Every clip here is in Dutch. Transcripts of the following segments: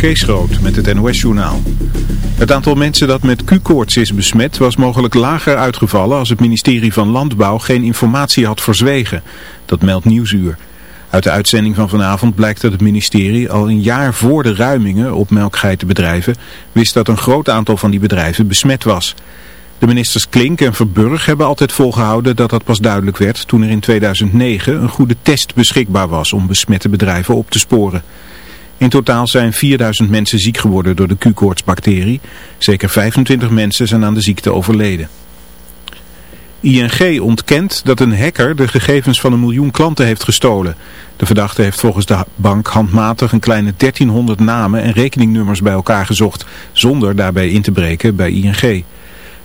Kees met het NOS-journaal. Het aantal mensen dat met Q-koorts is besmet was mogelijk lager uitgevallen als het ministerie van Landbouw geen informatie had verzwegen. Dat meldt Nieuwsuur. Uit de uitzending van vanavond blijkt dat het ministerie al een jaar voor de ruimingen op melkgeitenbedrijven wist dat een groot aantal van die bedrijven besmet was. De ministers Klink en Verburg hebben altijd volgehouden dat dat pas duidelijk werd toen er in 2009 een goede test beschikbaar was om besmette bedrijven op te sporen. In totaal zijn 4000 mensen ziek geworden door de Q-koortsbacterie. Zeker 25 mensen zijn aan de ziekte overleden. ING ontkent dat een hacker de gegevens van een miljoen klanten heeft gestolen. De verdachte heeft volgens de bank handmatig een kleine 1300 namen en rekeningnummers bij elkaar gezocht, zonder daarbij in te breken bij ING.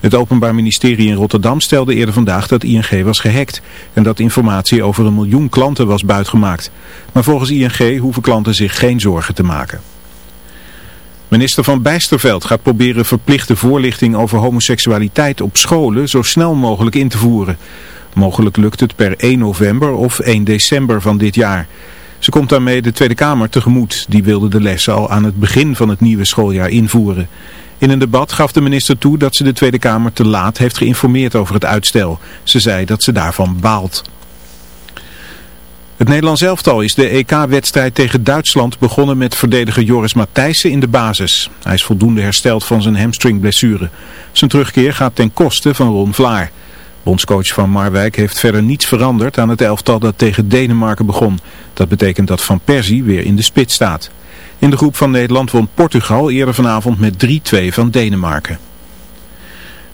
Het Openbaar Ministerie in Rotterdam stelde eerder vandaag dat ING was gehackt en dat informatie over een miljoen klanten was buitgemaakt. Maar volgens ING hoeven klanten zich geen zorgen te maken. Minister van Bijsterveld gaat proberen verplichte voorlichting over homoseksualiteit op scholen zo snel mogelijk in te voeren. Mogelijk lukt het per 1 november of 1 december van dit jaar. Ze komt daarmee de Tweede Kamer tegemoet. Die wilde de lessen al aan het begin van het nieuwe schooljaar invoeren. In een debat gaf de minister toe dat ze de Tweede Kamer te laat heeft geïnformeerd over het uitstel. Ze zei dat ze daarvan baalt. Het Nederlands elftal is de EK-wedstrijd tegen Duitsland begonnen met verdediger Joris Matthijssen in de basis. Hij is voldoende hersteld van zijn hamstringblessure. Zijn terugkeer gaat ten koste van Ron Vlaar. Bondscoach van Marwijk heeft verder niets veranderd aan het elftal dat tegen Denemarken begon. Dat betekent dat Van Persie weer in de spits staat. In de groep van Nederland won Portugal eerder vanavond met 3-2 van Denemarken.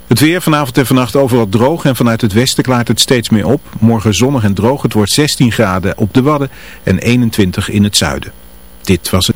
Het weer vanavond en vannacht overal droog en vanuit het westen klaart het steeds meer op. Morgen zonnig en droog. Het wordt 16 graden op de Wadden en 21 in het zuiden. Dit was het.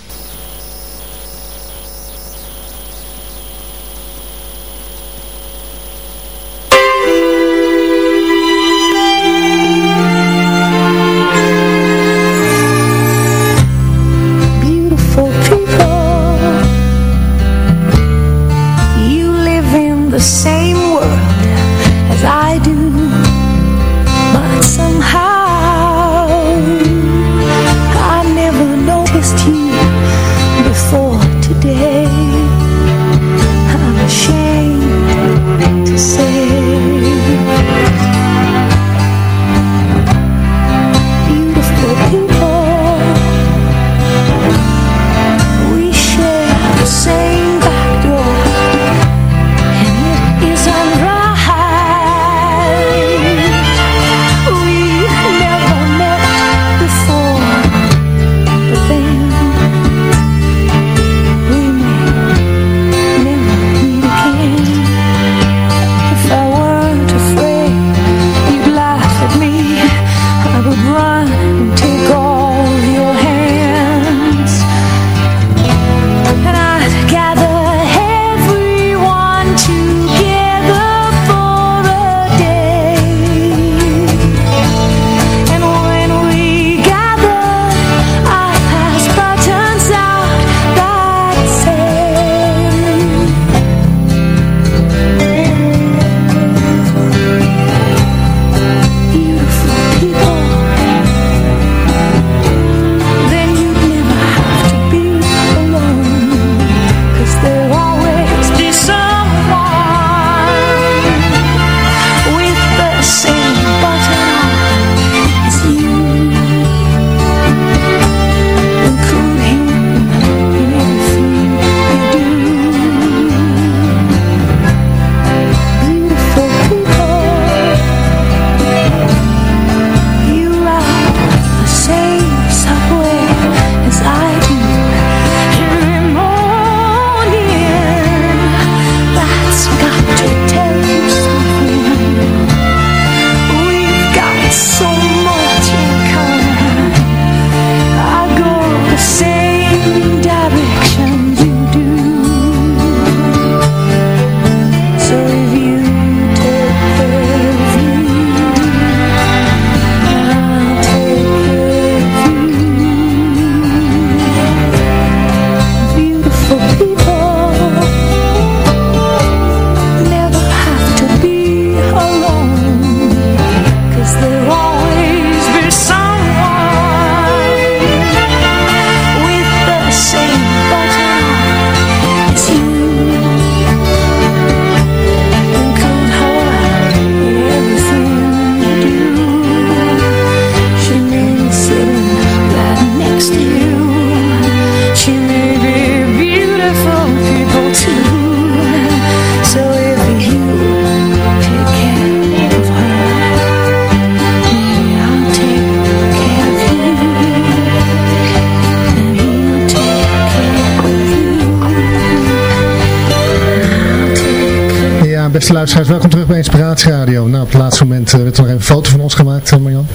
Beste luisteraars, welkom terug bij Inspiratie Radio. Nou, op het laatste moment uh, werd er nog even een foto van ons gemaakt, uh, Marjan.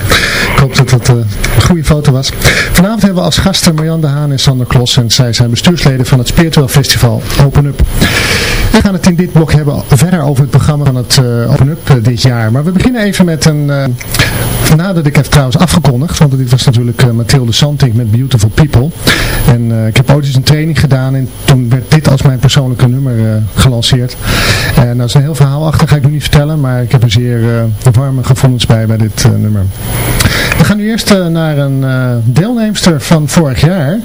Ik hoop dat het uh, een goede foto was. Vanavond hebben we als gasten Marjan de Haan en Sander Klos. En zij zijn bestuursleden van het Spiritual Festival Open Up. We gaan het in dit blok hebben verder over het programma van het Open Up dit jaar. Maar we beginnen even met een... nadat ik heb trouwens afgekondigd, want dit was natuurlijk Mathilde Santing met Beautiful People. En ik heb ooit eens een training gedaan en toen werd dit als mijn persoonlijke nummer gelanceerd. En daar is een heel verhaal achter, ga ik nu niet vertellen, maar ik heb er zeer warme gevoelens bij bij dit nummer. We gaan nu eerst naar een deelnemster van vorig jaar.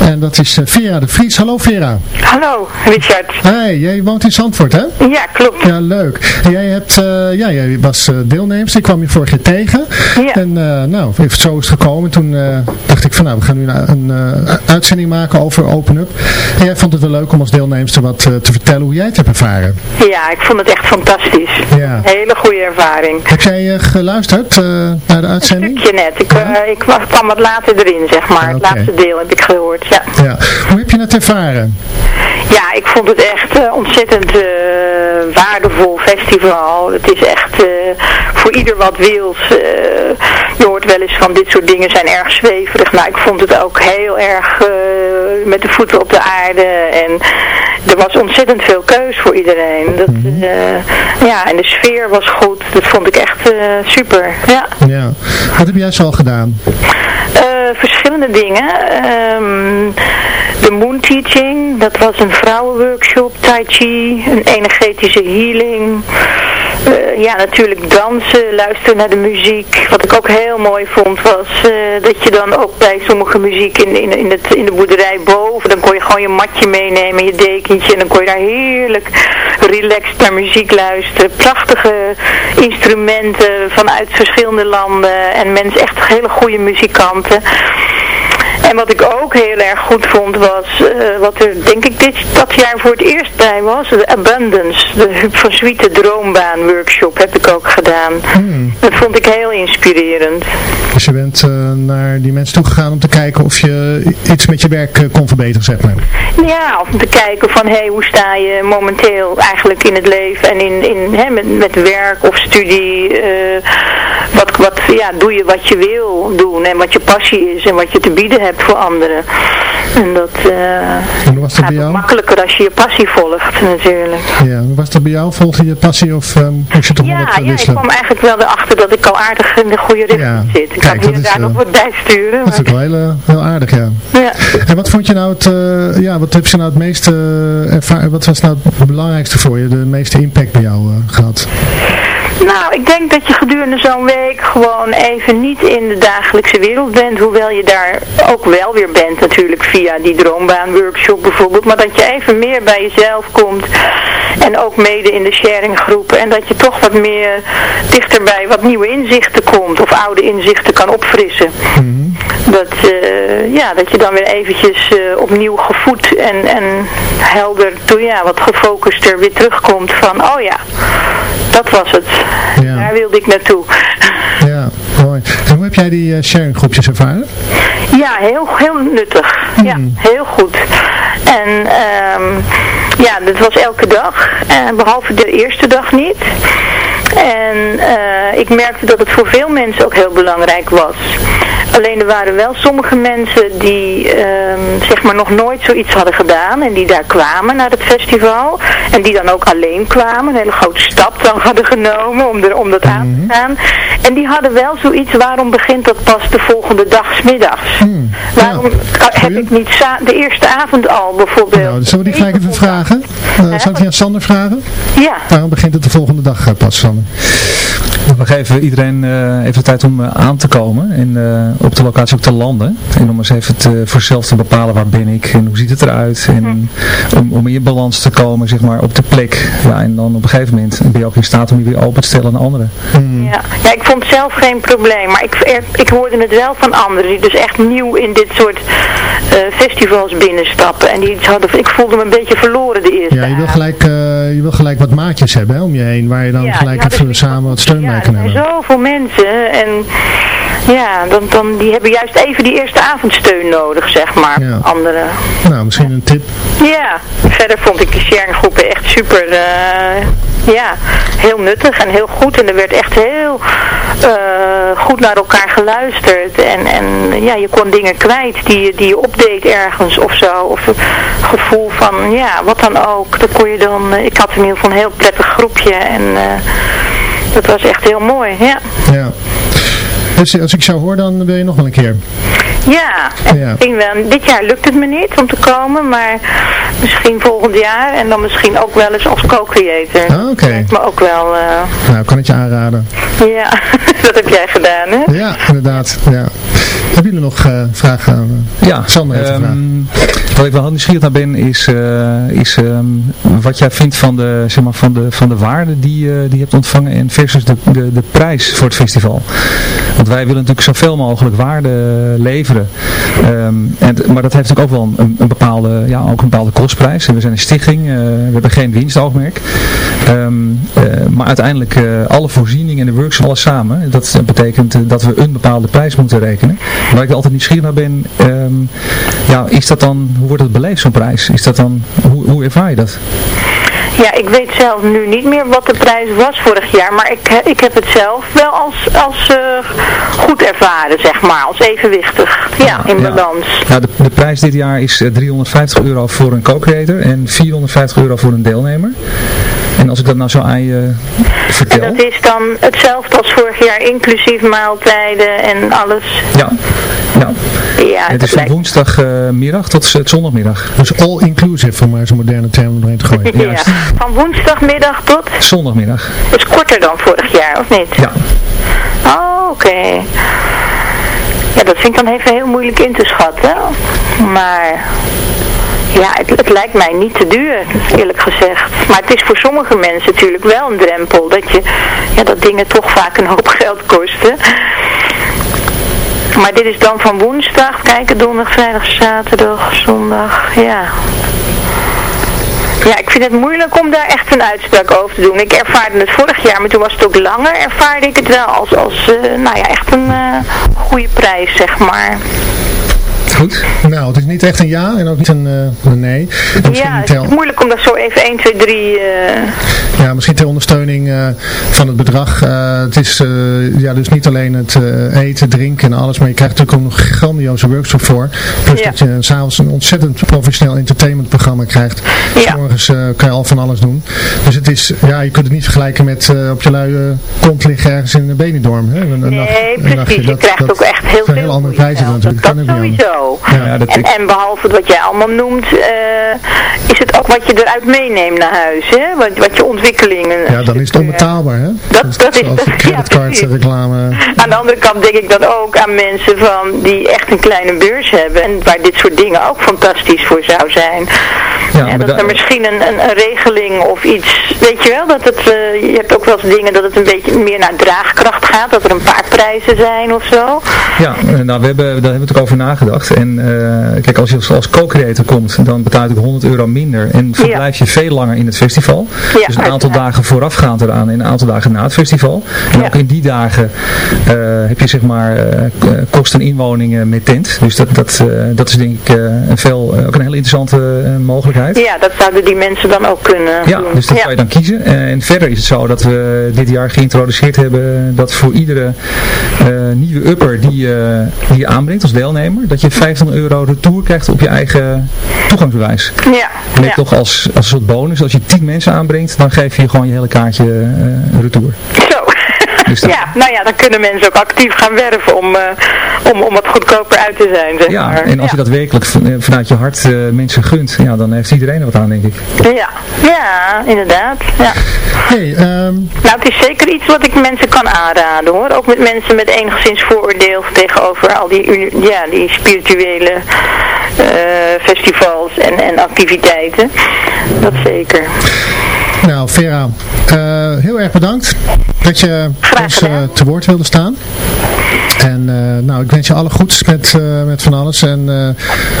En dat is Vera de Vries. Hallo Vera. Hallo Richard. Hey, jij woont in Zandvoort hè? Ja, klopt. Ja, leuk. En jij, hebt, ja, jij was deelnemster, ik kwam je vorig jaar tegen. Ja. En nou, even zo is het gekomen. Toen dacht ik van nou, we gaan nu een, een uitzending maken over Open Up. En jij vond het wel leuk om als deelnemster wat te vertellen hoe jij het hebt ervaren. Ja, ik vond het echt fantastisch. Ja. Hele goede ervaring. Heb jij uh, geluisterd uh, naar de uitzending? Een stukje net. Ik, uh, ik was, kwam wat later erin, zeg maar. Ah, Het oké. laatste deel heb ik gehoord, ja. Ja. Hoe heb je het ervaren? Ja, ik vond het echt uh, ontzettend uh, waardevol festival. Het is echt uh, voor ieder wat wils. je hoort wel eens van dit soort dingen zijn erg zweverig. Nou, ik vond het ook heel erg met de voeten op de aarde. En er was ontzettend veel keus voor iedereen. Dat, Mhm. ja, en de sfeer was goed. Dat vond ik echt super. Ja. Ja. Wat heb jij zo al gedaan? verschillende dingen. Um, de Moon Teaching, dat was een vrouwenworkshop, Tai Chi, een energetische healing. Uh, ja, natuurlijk dansen, luisteren naar de muziek. Wat ik ook heel mooi vond was uh, dat je dan ook bij sommige muziek in, in, in, het, in de boerderij boven, dan kon je gewoon je matje meenemen, je dekentje en dan kon je daar heerlijk relaxed naar muziek luisteren. Prachtige instrumenten vanuit verschillende landen en mensen echt hele goede muzikanten. En wat ik ook heel erg goed vond was, uh, wat er denk ik dit, dat jaar voor het eerst bij was, de Abundance, de Huub van droombaan workshop heb ik ook gedaan. Hmm. Dat vond ik heel inspirerend. Dus je bent uh, naar die mensen toegegaan om te kijken of je iets met je werk uh, kon verbeteren, zeg maar. Ja, om te kijken van, hé, hey, hoe sta je momenteel eigenlijk in het leven en in, in, hè, met, met werk of studie, wat, wat, ja, doe je wat je wil doen en wat je passie is en wat je te bieden hebt voor anderen. En dat uh, was dat bij jou? makkelijker als je je passie volgt natuurlijk. Ja, hoe was dat bij jou? Volgde je passie of um, moest je toch ja, wel wat ja, ik kwam eigenlijk wel erachter dat ik al aardig in de goede richting Ja, zit. Ik kijk, hier en daar uh, nog wat bijsturen. Dat is ook wel heel, eh, heel aardig, ja. ja. En wat vond je nou het, uh, ja, wat heb je nou het meeste ervaren, wat was nou het belangrijkste voor je, de meeste impact bij jou gehad? Nou, ik denk dat je gedurende zo'n week gewoon even niet in de dagelijkse wereld bent. Hoewel je daar ook wel weer bent natuurlijk via die droombaanworkshop bijvoorbeeld. Maar dat je even meer bij jezelf komt. En ook mede in de sharinggroepen. En dat je toch wat meer dichter bij wat nieuwe inzichten komt. Of oude inzichten kan opfrissen. Mm -hmm. Dat, uh, ja, dat je dan weer eventjes uh, opnieuw gevoed en, en helder, toe, ja, wat gefocuster weer terugkomt van, oh ja, dat was het. Ja. Daar wilde ik naartoe. Ja, mooi. En hoe heb jij die uh, sharinggroepjes ervaren? Ja, heel, heel nuttig. Hmm. Ja, heel goed. En um, ja, dat was elke dag, uh, behalve de eerste dag niet. En uh, ik merkte dat het voor veel mensen ook heel belangrijk was. Alleen er waren wel sommige mensen die um, zeg maar nog nooit zoiets hadden gedaan en die daar kwamen naar het festival. En die dan ook alleen kwamen, een hele grote stap dan hadden genomen om, er, om dat aan Mhm. te gaan. En die hadden wel zoiets, waarom begint dat pas de volgende dag 's middags? Hmm. Waarom Ja, heb ik niet de eerste avond al bijvoorbeeld? Nou, zullen we die gelijk even vragen? Uh, zal ik die aan Sander vragen? Ja. Waarom begint het de volgende dag uh, pas, Sander? We geven iedereen uh, even de tijd om uh, aan te komen en op de locatie ook te landen. En om eens even te, voor zelf te bepalen waar ben ik en hoe ziet het eruit. En om, om in je balans te komen zeg maar, op de plek. Ja, en dan op een gegeven moment ben je ook in staat om je weer open te stellen aan anderen. Hmm. Ja. ja, ik vond zelf geen probleem, maar ik, er, ik hoorde het wel van anderen die dus echt nieuw in dit soort uh, festivals binnenstappen. En die hadden, ik voelde me een beetje verloren de eerste Ja, je wil gelijk, uh, je wil gelijk wat maatjes hebben hè, om je heen, waar je dan Ja, gelijk even samen wat steun ja, bij kan er hebben. zijn zoveel mensen en ja, dan, dan, die hebben juist even die eerste avondsteun nodig, zeg maar. Ja. Anderen. Nou, misschien een tip. Ja, verder vond ik die sharinggroepen echt super. eh, ja, heel nuttig en heel goed. En er werd echt heel goed naar elkaar geluisterd. En, en ja, je kon dingen kwijt die, die je opdeed ergens of zo. Of het gevoel van, ja, wat dan ook. Dat kon je dan, ik had in ieder geval een heel prettig groepje. En dat was echt heel mooi, ja. Ja. Dus als ik jou hoor, dan wil je nog wel een keer. Ja, ja. Wel, dit jaar lukt het me niet om te komen, maar misschien volgend jaar en dan misschien ook wel eens als co-creator. Ah, oké. Okay. me ook wel... Uh... Nou, kan ik je aanraden. Ja, dat heb jij gedaan, hè? Ja, inderdaad. Ja. Hebben jullie nog uh, vragen aan uh, Ja, Sander um, wat ik wel nieuwsgierig naar ben is, uh, is um, wat jij vindt van de, zeg maar, van de, van de waarde die, uh, die je hebt ontvangen en versus de, de, de prijs voor het festival. Want wij willen natuurlijk zoveel mogelijk waarde leveren. Um, en, maar dat heeft natuurlijk ook wel een, een, bepaalde, ja, ook een bepaalde kostprijs. En we zijn een stichting, uh, we hebben geen winstoogmerk. Um, maar uiteindelijk alle voorzieningen en de workshops, alles samen. Dat betekent dat we een bepaalde prijs moeten rekenen. Waar ik altijd nieuwsgierig naar ben, um, ja, is dat dan, hoe wordt het beleefd zo'n prijs? Is dat dan, hoe, hoe ervaar je dat? Ja, ik weet zelf nu niet meer wat de prijs was vorig jaar, maar ik, ik heb het zelf wel als, als uh, goed ervaren, zeg maar, als evenwichtig. Ja, in balans. Ja, de, de prijs dit jaar is 350 eh, euro voor een co-creator en 450 euro voor een deelnemer. En als ik dat nou zo aan je vertel... En dat is dan hetzelfde als vorig jaar, inclusief maaltijden en alles? Ja, ja. ja het is van woensdagmiddag tot zondagmiddag. Dus all inclusive, om maar zo'n moderne term erin te gooien. ja, van woensdagmiddag tot? Zondagmiddag. Dus korter dan vorig jaar, of niet? Ja. Oh, oké. Ja, dat vind ik dan even heel moeilijk in te schatten. Maar ja, het, het, lijkt mij niet te duur, eerlijk gezegd. Maar het is voor sommige mensen natuurlijk wel een drempel. Dat, je, ja, dat dingen toch vaak een hoop geld kosten. Maar dit is dan van woensdag, kijken, donderdag, vrijdag, zaterdag, zondag, ja. Ja, ik vind het moeilijk om daar echt een uitspraak over te doen. Ik ervaarde het vorig jaar, maar toen was het ook langer, ervaarde ik het wel als, als uh, nou ja, echt een uh, goede prijs, zeg maar. Goed. Nou, het is niet echt een ja en ook niet een, uh, een nee. ja, het is moeilijk om dat zo even 1, 2, 3... Uh... Ja, misschien ter ondersteuning uh, van het bedrag. Uh, het is ja, dus niet alleen het eten, drinken en alles, maar je krijgt natuurlijk ook nog een grandioze workshop voor. Plus ja. dat je s'avonds een ontzettend professioneel entertainmentprogramma krijgt. Ja. Morgens kan je al van alles doen. Dus het is, ja, je kunt het niet vergelijken met op je luie kont liggen ergens in Benidorm. Hè? Een, nee, nacht, precies. Nachtje. je krijgt dat, ook echt heel veel. heel andere prijzen natuurlijk. Dat, dat sowieso. Ja, dat en, en, behalve wat jij allemaal noemt, uh, is het ook wat je eruit meeneemt naar huis, hè? Wat, wat je ontwikkelingen... Ja, dan is het onbetaalbaar, hè? Dat, dat, is... Dat, ja, reclame. Aan de andere kant denk ik dan ook aan mensen van die echt een kleine beurs hebben en waar dit soort dingen ook fantastisch voor zou zijn. Ja, ja dat er misschien een, een, een, regeling of iets, weet je wel, dat het, uh, je hebt ook wel eens dingen dat het een beetje meer naar draagkracht gaat, dat er een paar prijzen zijn of zo. Ja, eh, nou we hebben, daar hebben we natuurlijk over nagedacht en uh, kijk als je als co-creator komt, dan betaal je 100 euro minder en verblijf je veel langer in het festival. Ja, dus een aantal dagen voorafgaand eraan en een aantal dagen na het festival. En ook in die dagen uh, heb je zeg maar kosten inwoningen met tent. Dus dat, dat, dat is denk ik een veel, ook een hele interessante mogelijkheid. Ja, dat zouden die mensen dan ook kunnen Ja, doen. dus dat ja. kan je dan kiezen. En verder is het zo dat we dit jaar geïntroduceerd hebben dat voor iedere uh, nieuwe upper die, uh, die je aanbrengt als deelnemer, dat je 500 euro retour krijgt op je eigen toegangsbewijs. Ja. En toch als, als een soort bonus, als je 10 mensen aanbrengt, dan geef je gewoon je hele kaartje uh, retour. Zo. Dus ja, nou ja, dan kunnen mensen ook actief gaan werven om, uh, om, om wat goedkoper uit te zijn. Zeg ja, maar. en als je dat werkelijk vanuit je hart uh, mensen gunt, ja, dan heeft iedereen er wat aan, denk ik. Ja, ja inderdaad. Ja. Hey, um... Nou, het is zeker iets wat ik mensen kan aanraden hoor. Ook met mensen met enigszins vooroordeel tegenover al die, ja, die spirituele uh, festivals en, en activiteiten. Dat zeker. Nou, Vera, uh, heel erg bedankt dat je ons uh, te woord wilde staan. En uh, nou, ik wens je alle goeds met, met van alles. En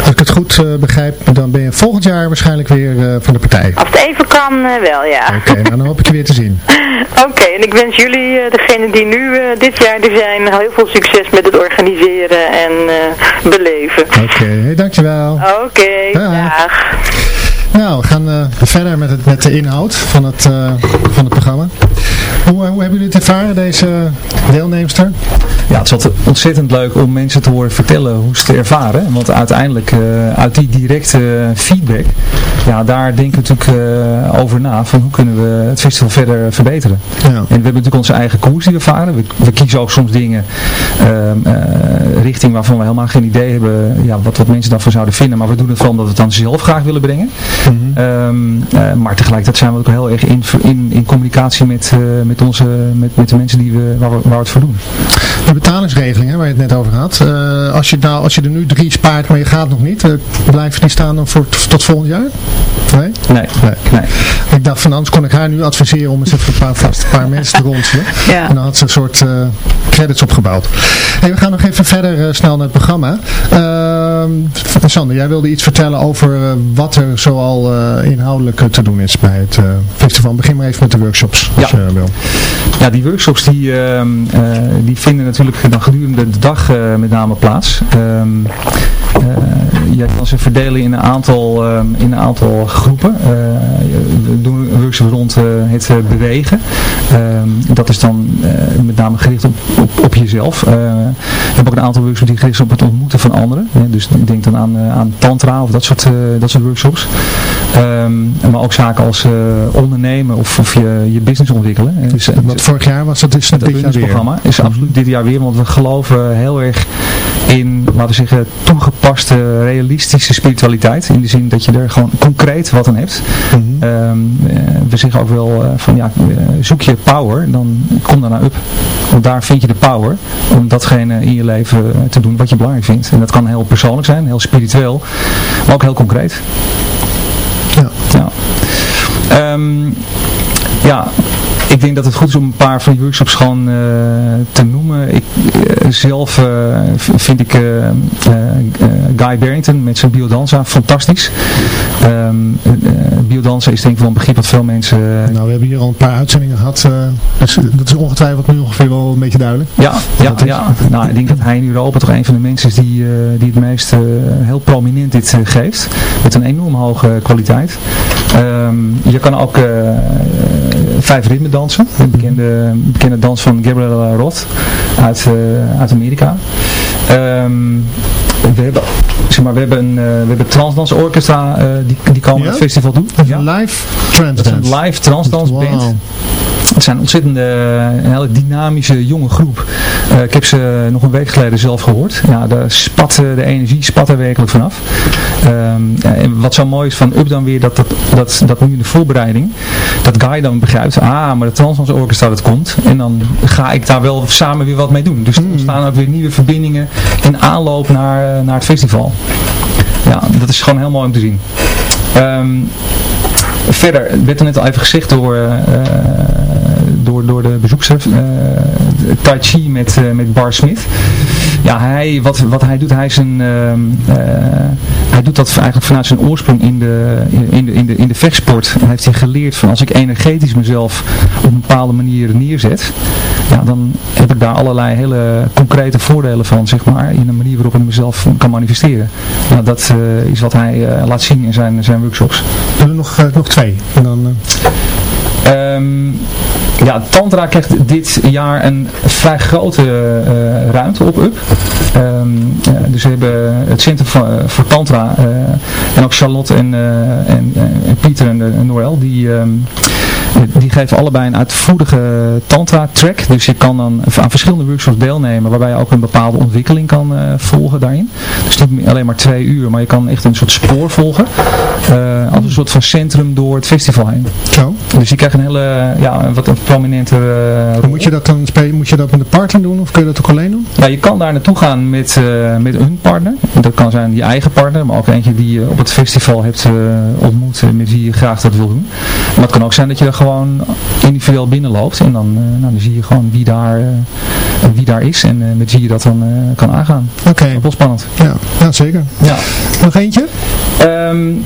als ik het goed begrijp, dan ben je volgend jaar waarschijnlijk weer van de partij. Als het even kan, wel ja. Oké, okay, nou, dan hoop ik je weer te zien. Oké, okay, en ik wens jullie, degene die nu dit jaar er zijn, heel veel succes met het organiseren en beleven. Oké, okay, dankjewel. Oké, dag. Nou, we gaan uh, verder met, het, met de inhoud van het, uh, van het programma. Hoe, hoe hebben jullie het ervaren, deze deelnemster? Ja, het is altijd ontzettend leuk om mensen te horen vertellen hoe ze het ervaren. Want uiteindelijk, uh, uit die directe feedback, ja, daar denken we natuurlijk over na. Van hoe kunnen we het festival verder verbeteren. Ja. En we hebben natuurlijk onze eigen koers die we varen. We, we kiezen ook soms dingen richting waarvan we helemaal geen idee hebben ja, wat, wat mensen daarvan zouden vinden. Maar we doen het vooral omdat we het dan zelf graag willen brengen. Mm -hmm. um, maar tegelijkertijd zijn we ook heel erg in, in, in communicatie met, met, onze, met, met de mensen die we, waar, we, waar we het voor doen. De betalingsregeling hè, waar je het net over had. Uh, als, je nou, als je er nu drie spaart, maar je gaat nog niet, uh, blijven die staan dan voor, tot volgend jaar? Nee? Nee. nee. nee. Ik dacht van anders kon ik haar nu adviseren om eens even een paar, vast, een paar mensen te ronselen. Ja. En dan had ze een soort credits opgebouwd. Hey, we gaan nog even verder snel naar het programma. Ehm, Sander, jij wilde iets vertellen over wat er zoal inhoudelijk te doen is bij het festival. Begin maar even met de workshops, als ja. je wil. Ja, die workshops die, uh, uh, die vinden natuurlijk dan gedurende de dag uh, met name plaats. Um, je kan ze verdelen in een aantal, in een aantal groepen. we doen een workshop rond het bewegen. Dat is dan met name gericht op, op, op jezelf. we hebben ook een aantal workshops die gericht zijn op het ontmoeten van anderen. dus ik denk dan aan, aan tantra of dat soort, dat soort workshops. Um, maar ook zaken als ondernemen of, of je, je business ontwikkelen. Dus, wat vorig jaar was dat dus het dit jaar programma is absoluut dit jaar weer, want we geloven heel erg in, laten we zeggen, toegepaste, realistische spiritualiteit. In de zin dat je er gewoon concreet wat aan hebt. Mm -hmm. um, we zeggen ook wel uh, van, ja, zoek je power, dan kom daar naar up. Want daar vind je de power om datgene in je leven te doen wat je belangrijk vindt. En dat kan heel persoonlijk zijn, heel spiritueel, maar ook heel concreet. Ja. ja. Um, ja, ik denk dat het goed is om een paar van die workshops gewoon uh, te noemen. Ik, uh, zelf uh, vind ik Guy Barrington met zijn biodanza fantastisch. Um, biodanza is denk ik wel een begrip wat veel mensen... nou, we hebben hier al een paar uitzendingen gehad. dus dat is ongetwijfeld nu ongeveer wel een beetje duidelijk. Ja, ja, ja. Nou, ik denk dat hij in Europa toch een van de mensen is die, die het meest heel prominent dit geeft. Met een enorm hoge kwaliteit. Um, je kan ook vijf ritme dansen. De bekende, bekende dans van Gabrielle Roth uit, uh, uit Amerika. Um, we hebben, zeg maar, we hebben een, uh, we hebben Transdans Orchestra uh, die, die komen ja? het festival doen. Ja? Live Transdance. Dat is een live Transdans wow. band. Het zijn ontzettend een hele dynamische jonge groep. Uh, ik heb ze nog een week geleden zelf gehoord. Ja, daar spat de energie spat er werkelijk vanaf. Um, en wat zo mooi is van Up dan weer, dat, dat, dat, dat nu in de voorbereiding, dat Guy dan begrijpt, ah, maar de Transdans Orchestra dat komt. En dan ga ik daar wel samen weer wat mee doen. Dus er ontstaan ook weer nieuwe verbindingen in aanloop naar, naar het festival. Ja, dat is gewoon heel mooi om te zien. Um, verder, werd er net al even gezegd door, uh, door, door de bezoekster, uh, Tai Chi met, uh, met Bar Smith. Ja, hij, wat, wat hij doet, hij, is een, hij doet dat eigenlijk vanuit zijn oorsprong in de, in de, in de, in de vechtsport. Hij heeft hij geleerd van als ik energetisch mezelf op een bepaalde manier neerzet, ja, dan heb ik daar allerlei hele concrete voordelen van, zeg maar, in een manier waarop ik mezelf kan manifesteren. Nou, dat is wat hij laat zien in zijn, zijn workshops. Er nog, nog twee. En dan, um, ja, Tantra krijgt dit jaar een vrij grote uh, ruimte op UP. Um, uh, dus we hebben het Centrum voor, voor Tantra uh, en ook Charlotte en, en, en, Pieter en, en Noël, die... Um, die geven allebei een uitvoerige tantra track. Dus je kan dan aan verschillende workshops deelnemen waarbij je ook een bepaalde ontwikkeling kan volgen daarin. Dus niet alleen maar twee uur, maar je kan echt een soort spoor volgen. Als een soort van centrum door het festival heen. Zo. Dus je krijgt een hele, ja, wat een prominente uh, Moet je dat dan spelen, moet je dat met een partner doen of kun je dat ook alleen doen? Ja, je kan daar naartoe gaan met, met een partner. Dat kan zijn je eigen partner, maar ook eentje die je op het festival hebt ontmoet met wie je graag dat wil doen. Maar het kan ook zijn dat je er gewoon individueel binnenloopt en dan, nou, dan zie je gewoon wie daar, wie daar is en met wie je dat dan kan aangaan. Oké. Okay. Wel spannend. Ja, ja zeker. Ja. Nog eentje? Um,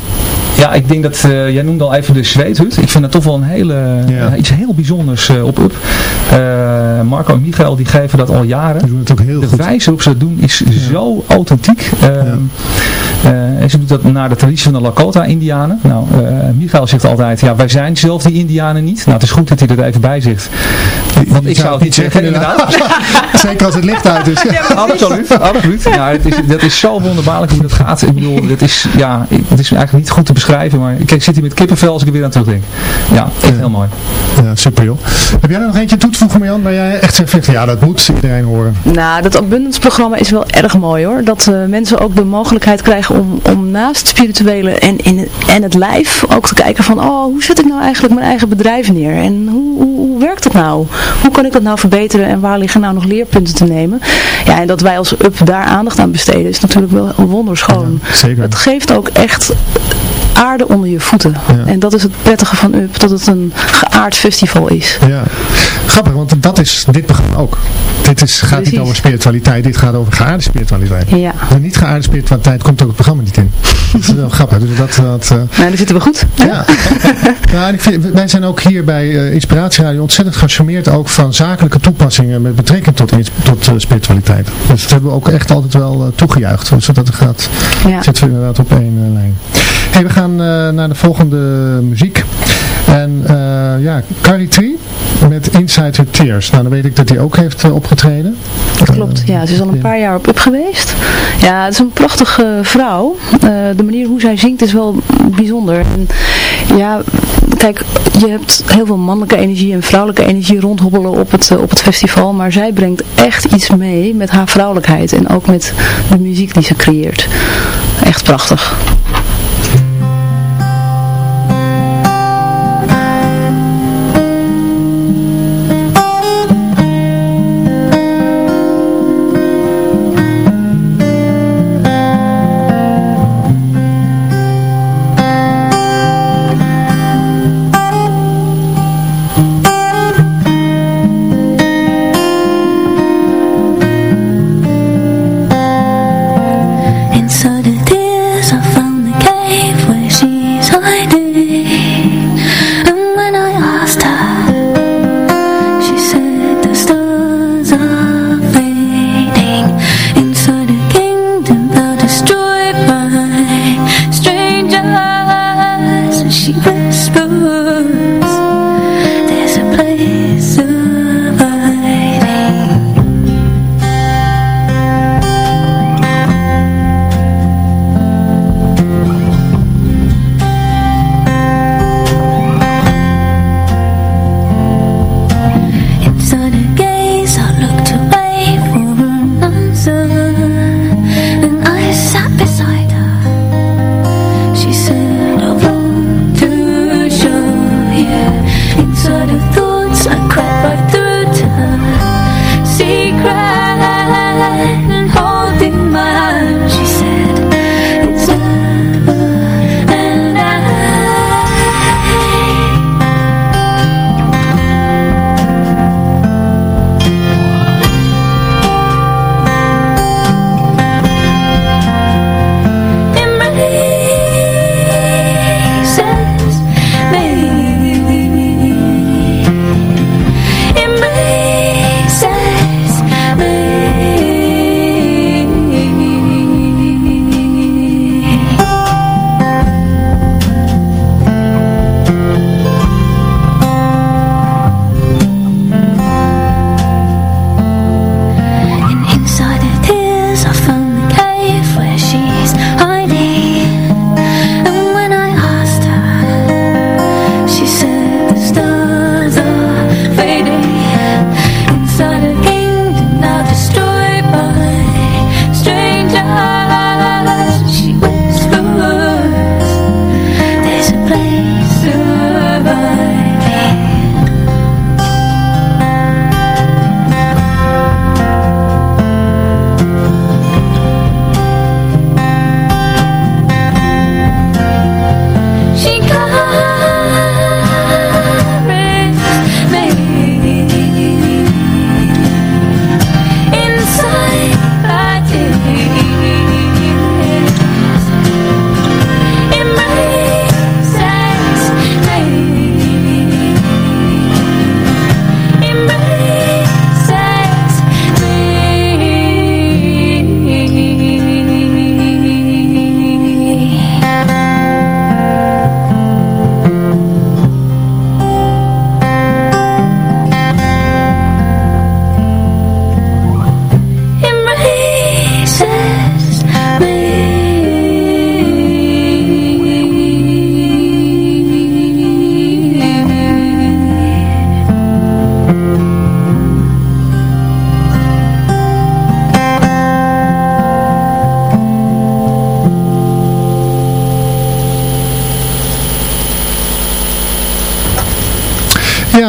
ja, ik denk dat, uh, jij noemde al even de zweethut. Ik vind dat toch wel een hele, ja. uh, iets heel bijzonders uh, op UP. Marco en Michael die geven dat al jaren. Die doen het ook heel de goed. wijze waarop ze dat doen is ja. zo authentiek. Um, en ze doet dat naar de traditie van de Lakota-Indianen. Nou, Michael zegt altijd, ja, wij zijn zelf die Indianen niet. Nou, het is goed dat hij er even bij zegt. Want ik zou het niet zeggen, inderdaad. Zeker als het licht uit is. Ja, absoluut, absoluut. Ja, het is, dat is zo wonderbaarlijk hoe dat gaat. Ik bedoel, het is, ja, het is eigenlijk niet goed te beschrijven, maar ik zit hier met kippenvel als ik er weer aan terugdenk. Ja, echt heel mooi. Ja, super joh. Heb jij er nog eentje toe te voegen, Marjan, waar jij echt zegt, ja, dat moet iedereen horen? Nou, dat Abundance programma is wel erg mooi hoor. Dat uh, mensen ook de mogelijkheid krijgen om, om naast het spirituele en, in, en het lijf ook te kijken van, oh, hoe zet ik nou eigenlijk mijn eigen bedrijf neer? En hoe, hoe, hoe werkt het nou? Hoe kan ik dat nou verbeteren en waar liggen nou nog leerpunten te nemen? Ja, en dat wij als UP daar aandacht aan besteden is natuurlijk wel wonderschoon. Ja, zeker. Het geeft ook echt aarde onder je voeten. En dat is het prettige van UP, dat het een geaard festival is. Ja, grappig, want dat is dit programma ook. Dit is, gaat niet over spiritualiteit, dit gaat over geaarde spiritualiteit. Ja. En niet geaarde spiritualiteit komt ook het programma niet in. dat is wel grappig. Dus dat, dat, uh... Nou, daar zitten we goed. Ja. ja ik vind, wij zijn ook hier bij uh, Inspiratieradio ontzettend gecharmeerd ook van zakelijke toepassingen met betrekking tot, tot uh, spiritualiteit. Dus dat hebben we ook echt altijd wel toegejuicht. Zodat het gaat, ja. zitten we inderdaad op één lijn. Hey, we gaan naar de volgende muziek. En uh, ja, Carrie Tree met Inside Her Tears. Nou, dan weet ik dat hij ook heeft uh, opgetreden. Dat klopt, ja. Ze is al een paar jaar op up geweest. Ja, het is een prachtige vrouw. Uh, de manier hoe zij zingt is wel bijzonder. En, ja, kijk, je hebt heel veel mannelijke energie en vrouwelijke energie rondhobbelen op het, op het festival. Maar zij brengt echt iets mee met haar vrouwelijkheid. En ook met de muziek die ze creëert. Echt prachtig.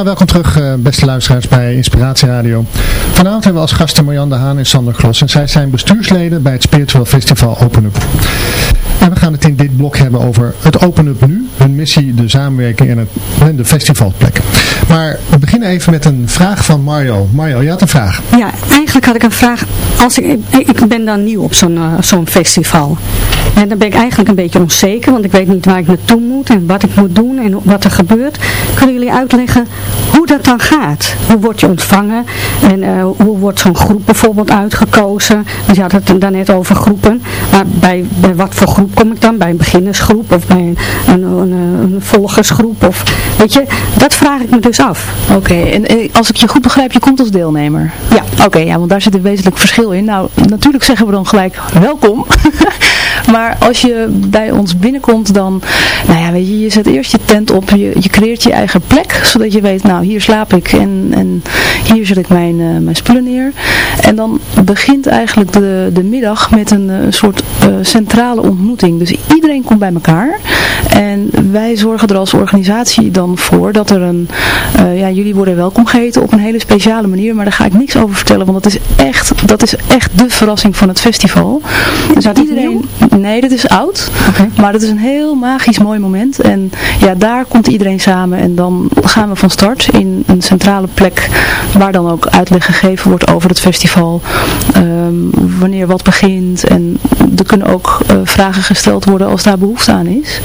Welkom terug uh, beste luisteraars bij Inspiratie Radio. Vanavond hebben we als gasten Marjan de Haan en Sander Klos. En zij zijn bestuursleden bij het Spiritual Festival Open Up. En we gaan het in dit blok hebben over het Open Up Nu, hun missie, de samenwerking en, het, en de festivalplek. Maar we beginnen even met een vraag van Mario. Mario, je had een vraag. Ja, eigenlijk had ik een vraag. Als ik, ik ben dan nieuw op zo'n uh, zo'n festival. En dan ben ik eigenlijk een beetje onzeker, want ik weet niet waar ik naartoe moet en wat ik moet doen en wat er gebeurt. Kunnen jullie uitleggen hoe dat dan gaat? Hoe word je ontvangen en uh, hoe wordt zo'n groep bijvoorbeeld uitgekozen? Want je had het daarnet over groepen. Maar bij, bij wat voor groep kom ik dan? Bij een beginnersgroep of bij een, een, een, een volgersgroep? Of, weet je, dat vraag ik me dus af. Oké, en, en, als ik je goed begrijp, je komt als deelnemer? Ja. Oké, ja, want daar zit een wezenlijk verschil in. Nou, natuurlijk zeggen we dan gelijk welkom. maar als je bij ons binnenkomt, dan, nou ja, weet je, je zet eerst je tent op, je, je creëert je eigen plek, zodat je weet, nou, hier slaap ik en, en hier zet ik mijn, uh, mijn spullen neer. En dan begint eigenlijk de, de middag met een, een soort uh, centrale ontmoeting. Dus iedereen komt bij elkaar. En wij zorgen er als organisatie dan voor dat er een, uh, ja, jullie worden welkom geheten op een hele speciale manier, maar daar ga ik niks over vertellen, want dat is echt, dat is echt de verrassing van het festival. Dus iedereen, nee, dat is oud, okay. maar dat is een heel magisch mooi moment. En ja, daar komt iedereen samen en dan gaan we van start in een centrale plek waar dan ook uitleg gegeven wordt over het festival, um, wanneer wat begint en er kunnen ook uh, vragen gesteld worden als daar behoefte aan is.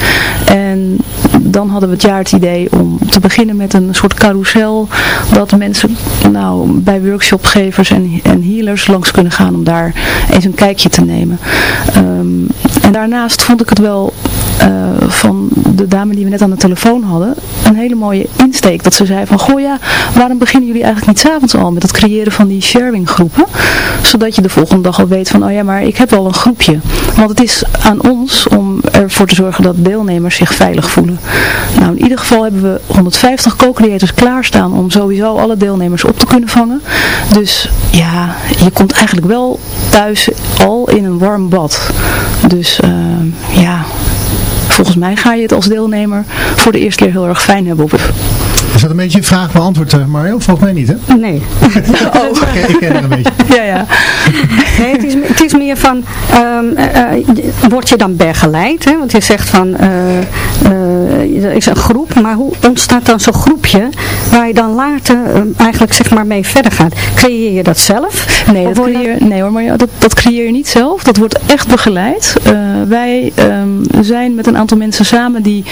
En dan hadden we het jaar het idee om te beginnen met een soort carousel dat mensen nou, bij workshopgevers en, en healers langs kunnen gaan om daar eens een kijkje te nemen. Um, en daarnaast vond ik het wel van de dame die we net aan de telefoon hadden, een hele mooie insteek. Dat ze zei van, goh ja, waarom beginnen jullie eigenlijk niet s'avonds al met het creëren van die sharing groepen? Zodat je de volgende dag al weet van, oh ja, maar ik heb wel een groepje. Want het is aan ons om ervoor te zorgen dat deelnemers zich veilig voelen. Nou, in ieder geval hebben we 150 co-creators klaarstaan om sowieso alle deelnemers op te kunnen vangen. Dus ja, je komt eigenlijk wel thuis al in een warm bad. Dus uh, ja, volgens mij ga je het als deelnemer voor de eerste keer heel erg fijn hebben op is dat een beetje een vraag beantwoord, Mario? Volgens mij niet, hè? Nee. oh. ik, ik ken het een beetje. Ja, ja. Nee, het, is, het is meer van, um, uh, word je dan begeleid? Hè? Want je zegt van, uh, uh, er is een groep, maar hoe ontstaat dan zo'n groepje waar je dan later um, eigenlijk zeg maar mee verder gaat? Creëer je dat zelf? Nee, dat creëer, nee hoor, maar dat, dat creëer je niet zelf. Dat wordt echt begeleid. wij um, zijn met een aantal mensen samen die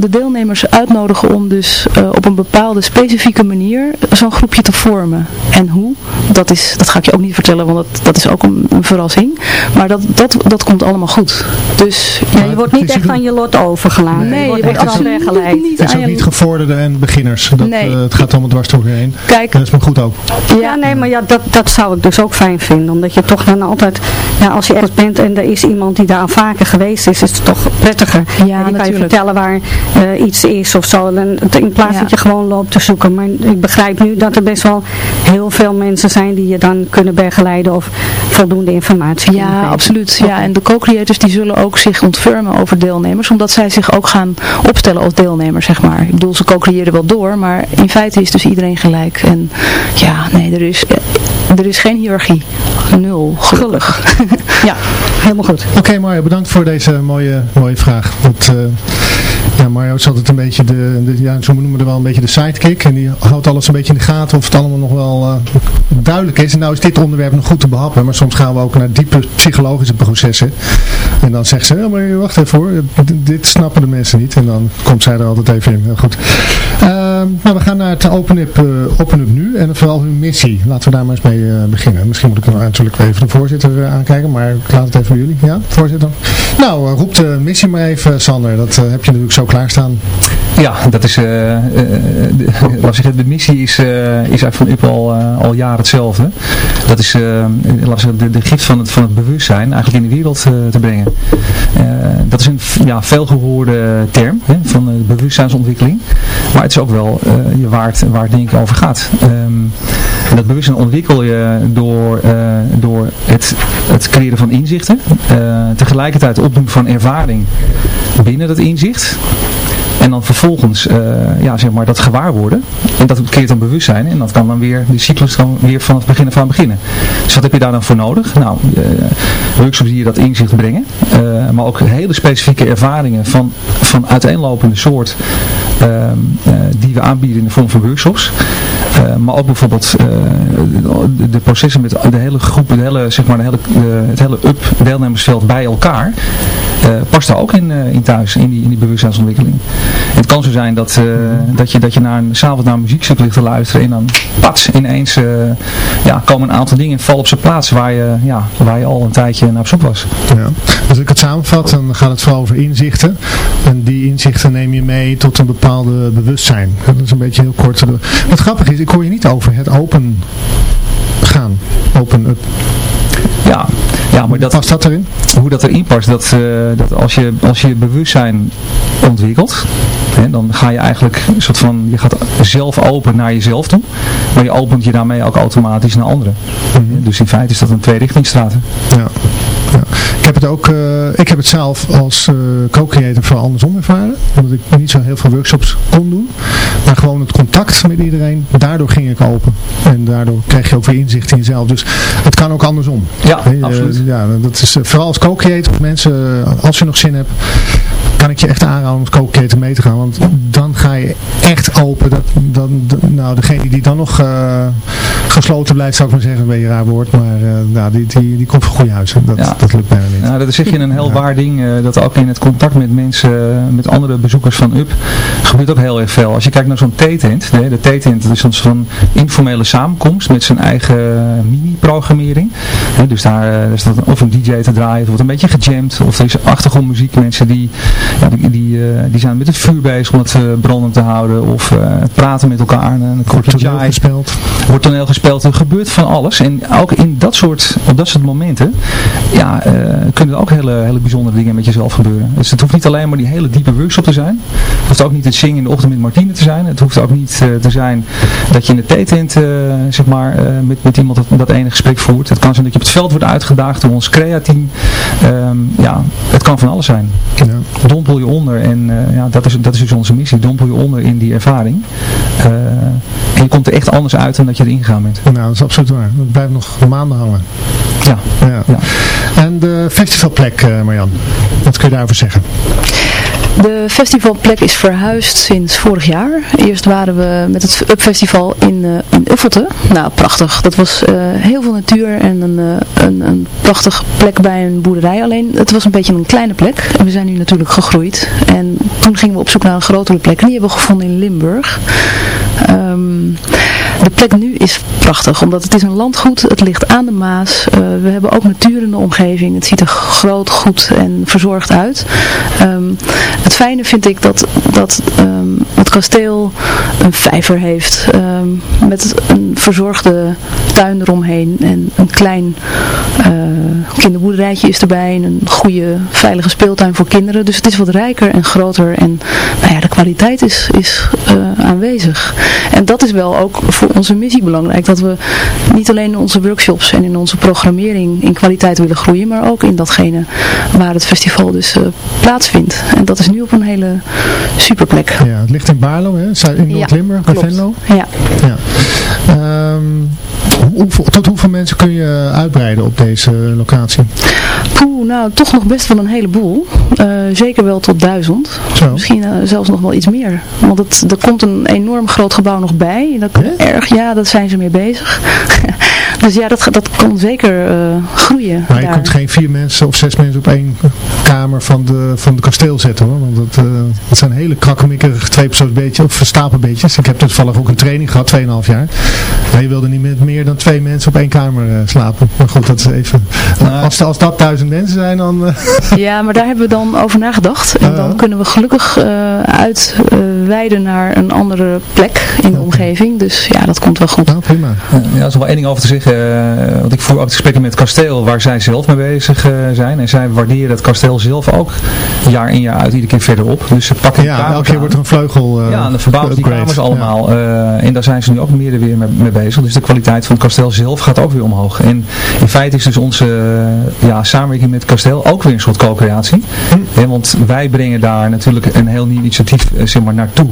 de deelnemers uitnodigen om dus uh, op een bepaalde specifieke manier zo'n groepje te vormen. En hoe, dat, is, dat ga ik je ook niet vertellen, want dat, dat is ook een, een verrassing. Maar dat, dat, dat komt allemaal goed. Dus, ja, je wordt niet echt aan je lot overgelaten. Nee, je wordt je wordt echt weggeleid. Niet het is ook niet gevorderde en beginners. Dat, nee. uh, het gaat allemaal dwars doorheen. Kijk, en dat is maar goed ook. Ja, nee, maar ja, dat, dat zou ik dus ook fijn vinden. Omdat je toch dan altijd, ja, als je ergens bent en er is iemand die daar al vaker geweest is, is het toch prettiger. Ja, en die natuurlijk. kan je vertellen waar uh, iets is of zo. En in plaats Ja. dat je gewoon loopt te zoeken. Maar ik begrijp nu dat er best wel heel veel mensen zijn die je dan kunnen begeleiden of voldoende informatie Ja, geven. absoluut. Ja, en de co-creators die zullen ook zich ontfermen over deelnemers, omdat zij zich ook gaan opstellen als deelnemer, zeg maar. Ik bedoel, ze co-creëren wel door, maar in feite is dus iedereen gelijk. En ja, nee, er is, er is geen hiërarchie. Nul, gelukkig. ja. Helemaal goed. Oké okay, Mario, bedankt voor deze mooie, mooie vraag. Want, uh, ja, Mario is altijd een beetje de, ja, zo noemen we er wel een beetje de sidekick. En die houdt alles een beetje in de gaten of het allemaal nog wel uh, duidelijk is. En nou is dit onderwerp nog goed te behappen, maar soms gaan we ook naar diepe psychologische processen. En dan zegt ze, ja, maar wacht even hoor, dit snappen de mensen niet. En dan komt zij er altijd even in. Goed. Uh, nou, we gaan naar het Open Up, uh, open nu en vooral hun missie. Laten we daar maar eens mee beginnen. Misschien moet ik nou natuurlijk even de voorzitter aankijken, maar ik laat het even voor jullie. Ja, voorzitter? Nou, roep de missie maar even, Sander. Dat heb je natuurlijk zo klaarstaan. Ja, dat is, de, laat zeggen, de missie is, is eigenlijk van UP al, al jaren hetzelfde. Dat is laat zeggen, de, de gift van het, van het bewustzijn eigenlijk in de wereld te brengen. dat is een ja, veelgehoorde term hè, van de bewustzijnsontwikkeling. Maar het is ook wel uh, waar, het, waar het denk ik over gaat. Um, en dat bewustzijn ontwikkel je door, uh, door het, het creëren van inzichten. Uh, tegelijkertijd opdoen van ervaring binnen dat inzicht. En dan vervolgens, ja, zeg maar, dat gewaar worden. En dat keert dan bewustzijn. En dat kan dan weer, die cyclus kan weer vanaf het begin van beginnen. Dus wat heb je daar dan voor nodig? Nou, workshops die je dat inzicht brengen. maar ook hele specifieke ervaringen van, van uiteenlopende soort. Ehm, die we aanbieden in de vorm van workshops. Eh, maar ook bijvoorbeeld uh, de, de, processen met de hele groep, de hele, zeg maar, de hele, het hele up deelnemersveld bij elkaar. Uh, past daar ook in, in thuis, in die, in die bewustzijnsontwikkeling. het kan zo zijn dat, dat, je, dat je naar een, s'avonds naar muziek ligt te luisteren en dan pats, ineens ja, komen een aantal dingen in val op zijn plaats waar je, ja, waar je al een tijdje naar op zoek was. Ja. Als ik het samenvat, dan gaat het vooral over inzichten. En die inzichten neem je mee tot een bepaalde bewustzijn. Dat is een beetje heel kort. Wat grappig is, ik hoor je niet over het open gaan, open up. Ja, ja maar dat, past dat erin? Hoe dat erin past, dat, uh, dat als, je, als je bewustzijn ontwikkelt, hè, dan ga je eigenlijk een soort van, je gaat zelf open naar jezelf toe, maar je opent je daarmee ook automatisch naar anderen. Mhm. Dus in feite is dat een tweerichtingsstraat. Ja. Heb het ook, uh, ik heb het zelf als uh, co-creator voor andersom ervaren. Omdat ik niet zo heel veel workshops kon doen. Maar gewoon het contact met iedereen, daardoor ging ik open. En daardoor kreeg je ook weer inzicht in jezelf. Dus het kan ook andersom. Ja, absoluut. ja, dat is vooral als co-creator, mensen, als je nog zin hebt, kan ik je echt aanraden om het co-creator mee te gaan. Want dan ga je echt open. Dat, dan, nou, degene die dan nog uh, gesloten blijft, zou ik maar zeggen, een beetje raar woord. Maar nou, die, die, die komt van goede huizen. Dat, ja dat lukt bijna niet. Nou, dat zeg je een heel waar ding, uh, dat ook in het contact met mensen, met andere bezoekers van UP, gebeurt ook heel erg veel. Als je kijkt naar zo'n theetent, de, de theetent is soms van informele samenkomst met zijn eigen mini-programmering. Dus daar, uh, staat of een DJ te draaien, of wordt een beetje gejamd, of er is achtergrondmuziek, mensen die, ja, die, die, uh, die, zijn met het vuur bezig om het brandend te houden, of praten met elkaar. Een wordt toneel gespeeld. Wordt toneel gespeeld, er gebeurt van alles. En ook in dat soort, op dat soort momenten, ja, kunnen er ook hele, hele bijzondere dingen met jezelf gebeuren. Dus het hoeft niet alleen maar die hele diepe workshop te zijn. Het hoeft ook niet het zingen in de ochtend met Martine te zijn. Het hoeft ook niet te zijn dat je in de theetent zeg maar, met, met iemand dat, dat ene gesprek voert. Het kan zijn dat je op het veld wordt uitgedaagd door ons creatieam. Um, ja, het kan van alles zijn. Ja. Dompel je onder en ja, dat, is, dat is dus onze missie. Dompel je onder in die ervaring. en je komt er echt anders uit dan dat je erin gegaan bent. Nou, dat is absoluut waar. Het blijft nog maanden hangen. Ja. ja. ja. En de festivalplek, uh, Marjan, wat kun je daarover zeggen? De festivalplek is verhuisd sinds vorig jaar. Eerst waren we met het Up Festival in, uh, in Uffelte. Nou, prachtig. Dat was uh, heel veel natuur en een, uh, een, een prachtige plek bij een boerderij. Alleen, het was een beetje een kleine plek. We zijn nu natuurlijk gegroeid. En toen gingen we op zoek naar een grotere plek. Die hebben we gevonden in Limburg. Um, de plek nu is prachtig, omdat het is een landgoed, het ligt aan de Maas. Uh, we hebben ook natuur in de omgeving. Het ziet er groot, goed en verzorgd uit. Um, het fijne vind ik dat, dat um, het kasteel een vijver heeft met een verzorgde tuin eromheen en een klein uh, kinderboerderijtje is erbij en een goede veilige speeltuin voor kinderen. Dus het is wat rijker en groter en nou ja, de kwaliteit is, is uh, aanwezig. En dat is wel ook voor onze missie belangrijk. Dat we niet alleen in onze workshops en in onze programmering in kwaliteit willen groeien, maar ook in datgene waar het festival dus uh, plaatsvindt. En dat is nu op een hele super plek. Ja, het ligt in Baarlo, hè? in Noord-Limburg, ja, bij Venlo. Ja. ja. Um, hoeveel, tot hoeveel mensen kun je uitbreiden op deze locatie? Poeh, nou toch nog best wel een heleboel. Uh, zeker wel tot duizend. Zo. Misschien uh, zelfs nog wel iets meer. Want het, er komt een enorm groot gebouw nog bij. Dat, erg, ja, daar zijn ze mee bezig. dus ja, dat, dat kan zeker uh, groeien. Maar je kunt geen vier mensen of zes mensen op één kamer van de, van de kasteel zetten hoor. Want dat, dat zijn hele krakkemikkerige tweepersoonsbeetjes of stapelbeetjes. Ik heb toevallig ook een training gehad, 2,5 jaar. Maar je wilde niet met meer dan twee mensen op één kamer uh, slapen. Maar goed, dat is even... Nou, als, als dat duizend mensen zijn, dan... Uh... Ja, maar daar hebben we dan over nagedacht. En dan kunnen we gelukkig uh, uitweiden naar een andere plek in de omgeving. Dus ja, dat komt wel goed. Nou, prima. Ja, er is nog wel één ding over te zeggen. Want ik voer ook gesprekken met het kasteel waar zij zelf mee bezig zijn. En zij waarderen het kasteel zelf ook jaar in jaar uit iedere keer verder op. Dus ze pakken ja, elke keer wordt er een vleugel uh, Ja, en dan verbouwen die kamers allemaal. Ja. en daar zijn ze nu ook meer, weer mee, mee, bezig. Dus de kwaliteit van het kasteel zelf gaat ook weer omhoog. En in feite is dus onze ja, samenwerking met het kasteel ook weer een soort co-creatie. Hm. want wij brengen daar natuurlijk een heel nieuw initiatief zeg maar, naartoe.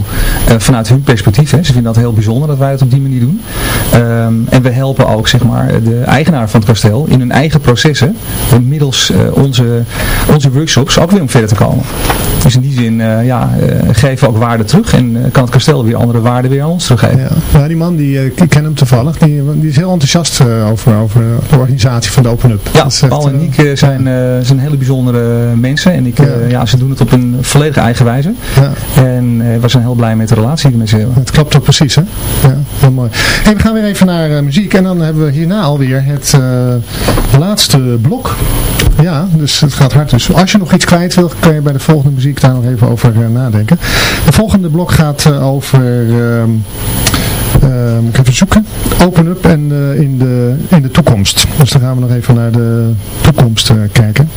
vanuit hun perspectief. Hè. Ze vinden dat heel bijzonder dat wij het op die manier doen. Um, en we helpen ook zeg maar, de eigenaar van het kasteel in hun eigen processen. Middels onze, onze workshops ook weer om verder te komen. Dus in die zin uh, ja, uh, geven we ook waarde terug en kan het kasteel weer andere waarden weer aan ons teruggeven. Ja, ja die man, die, ik ken hem toevallig, die, die is heel enthousiast over, over de organisatie van de Open Up. Ja, Paul en Niek zijn, zijn hele bijzondere mensen en ik, ja. ja. ze doen het op een volledige eigen wijze. Ja. En we zijn heel blij met de relatie die met ze hebben. Het klopt ook precies, hè? Ja, heel mooi. Hey, we gaan weer even naar muziek en dan hebben we hierna alweer het laatste blok. Ja, dus het gaat hard. Dus als je nog iets kwijt wil, kan je bij de volgende muziek daar nog even over uh, nadenken. De volgende blok gaat uh, over... Moet ik even zoeken. Open up en in, de, in de toekomst. Dus dan gaan we nog even naar de toekomst kijken.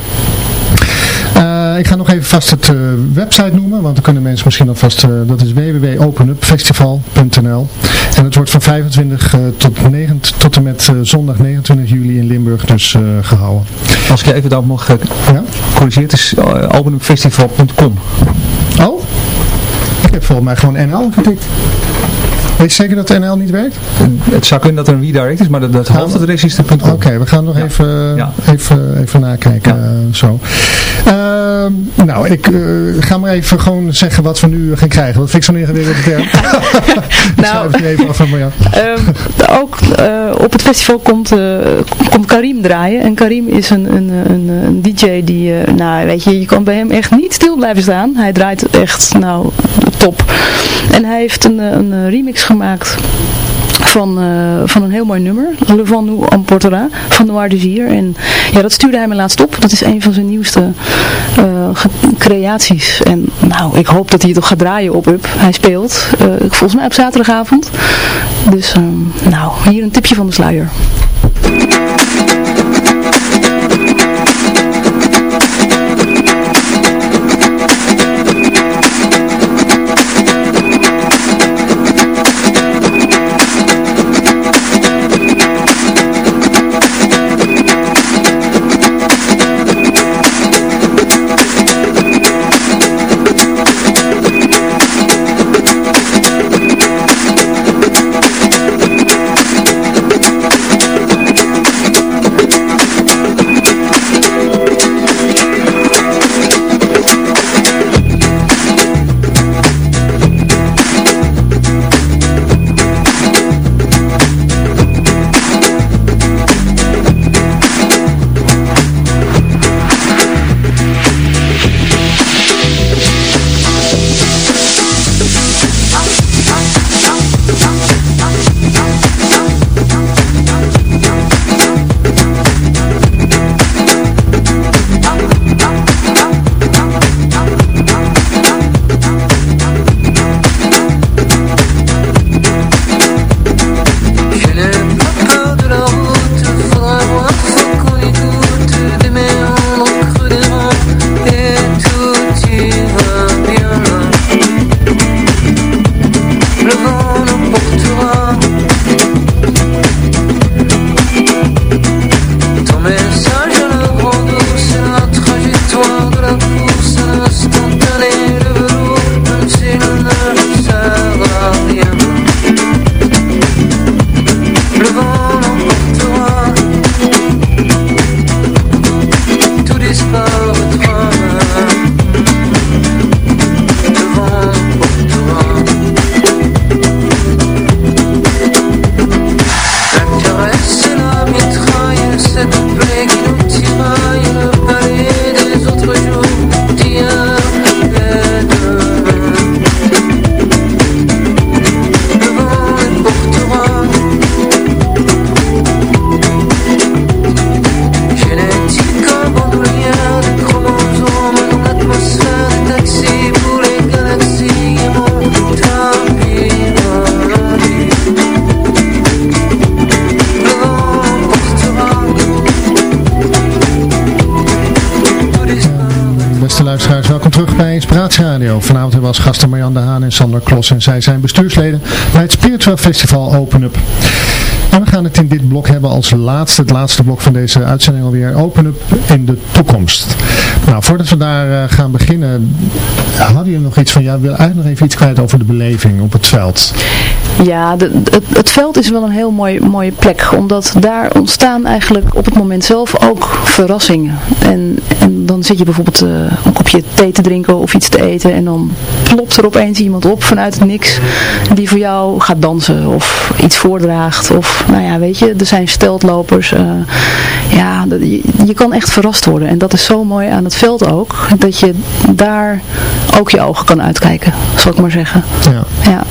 Ik ga nog even vast het website noemen, want dan kunnen mensen misschien alvast, dat is www.openupfestival.nl en het wordt van 25 tot, 9, tot en met zondag 29 juli in Limburg dus gehouden. Als ik even dan mag ja? corrigeren, het is openupfestival.com. Oh? Ik heb volgens mij gewoon NL getikt. Weet je zeker dat NL niet werkt? Het zou kunnen dat er een redirect is, maar dat, dat hoofdadres is de Oké, okay, we gaan nog ja. even, ja. even, even nakijken. Ja. Uh, zo. Uh, nou, ik uh, ga maar even gewoon zeggen wat we nu gaan krijgen. Dat vind ik zo'n ingewikkelde term. nou, ik even af van Marjan. Um, ook uh, op het festival komt, komt Karim draaien. En Karim is een, een, een, een DJ die, nou weet je, je kan bij hem echt niet stil blijven staan. Hij draait echt, nou, top. En hij heeft een, een remix gemaakt van, uh, van een heel mooi nummer, Le Vent nous emportera, van Noir Désir. En ja, dat stuurde hij me laatst op. Dat is een van zijn nieuwste uh, creaties. En nou, ik hoop dat hij het gaat draaien op Up. Hij speelt, uh, volgens mij op zaterdagavond. Dus nou, hier een tipje van de sluier. En zij zijn bestuursleden bij het Spiritual Festival Open Up. En we gaan het in dit blok hebben als laatste, het laatste blok van deze uitzending alweer, Open Up in de toekomst. Nou, voordat we daar uh, gaan beginnen, hadden jullie nog iets van, ja, wil eigenlijk nog even iets kwijt over de beleving op het veld. Ja, de, het, het, veld is wel een heel mooi, mooie plek, omdat daar ontstaan eigenlijk op het moment zelf ook verrassingen. En, en dan zit je bijvoorbeeld uh, een kopje thee te drinken of iets te eten en dan plopt er opeens iemand op vanuit het niks die voor jou gaat dansen of iets voordraagt of nou ja, weet je, er zijn steltlopers. Uh, ja, je, je, kan echt verrast worden. En dat is zo mooi aan het veld ook, dat je daar ook je ogen kan uitkijken, zal ik maar zeggen. Ja. ja.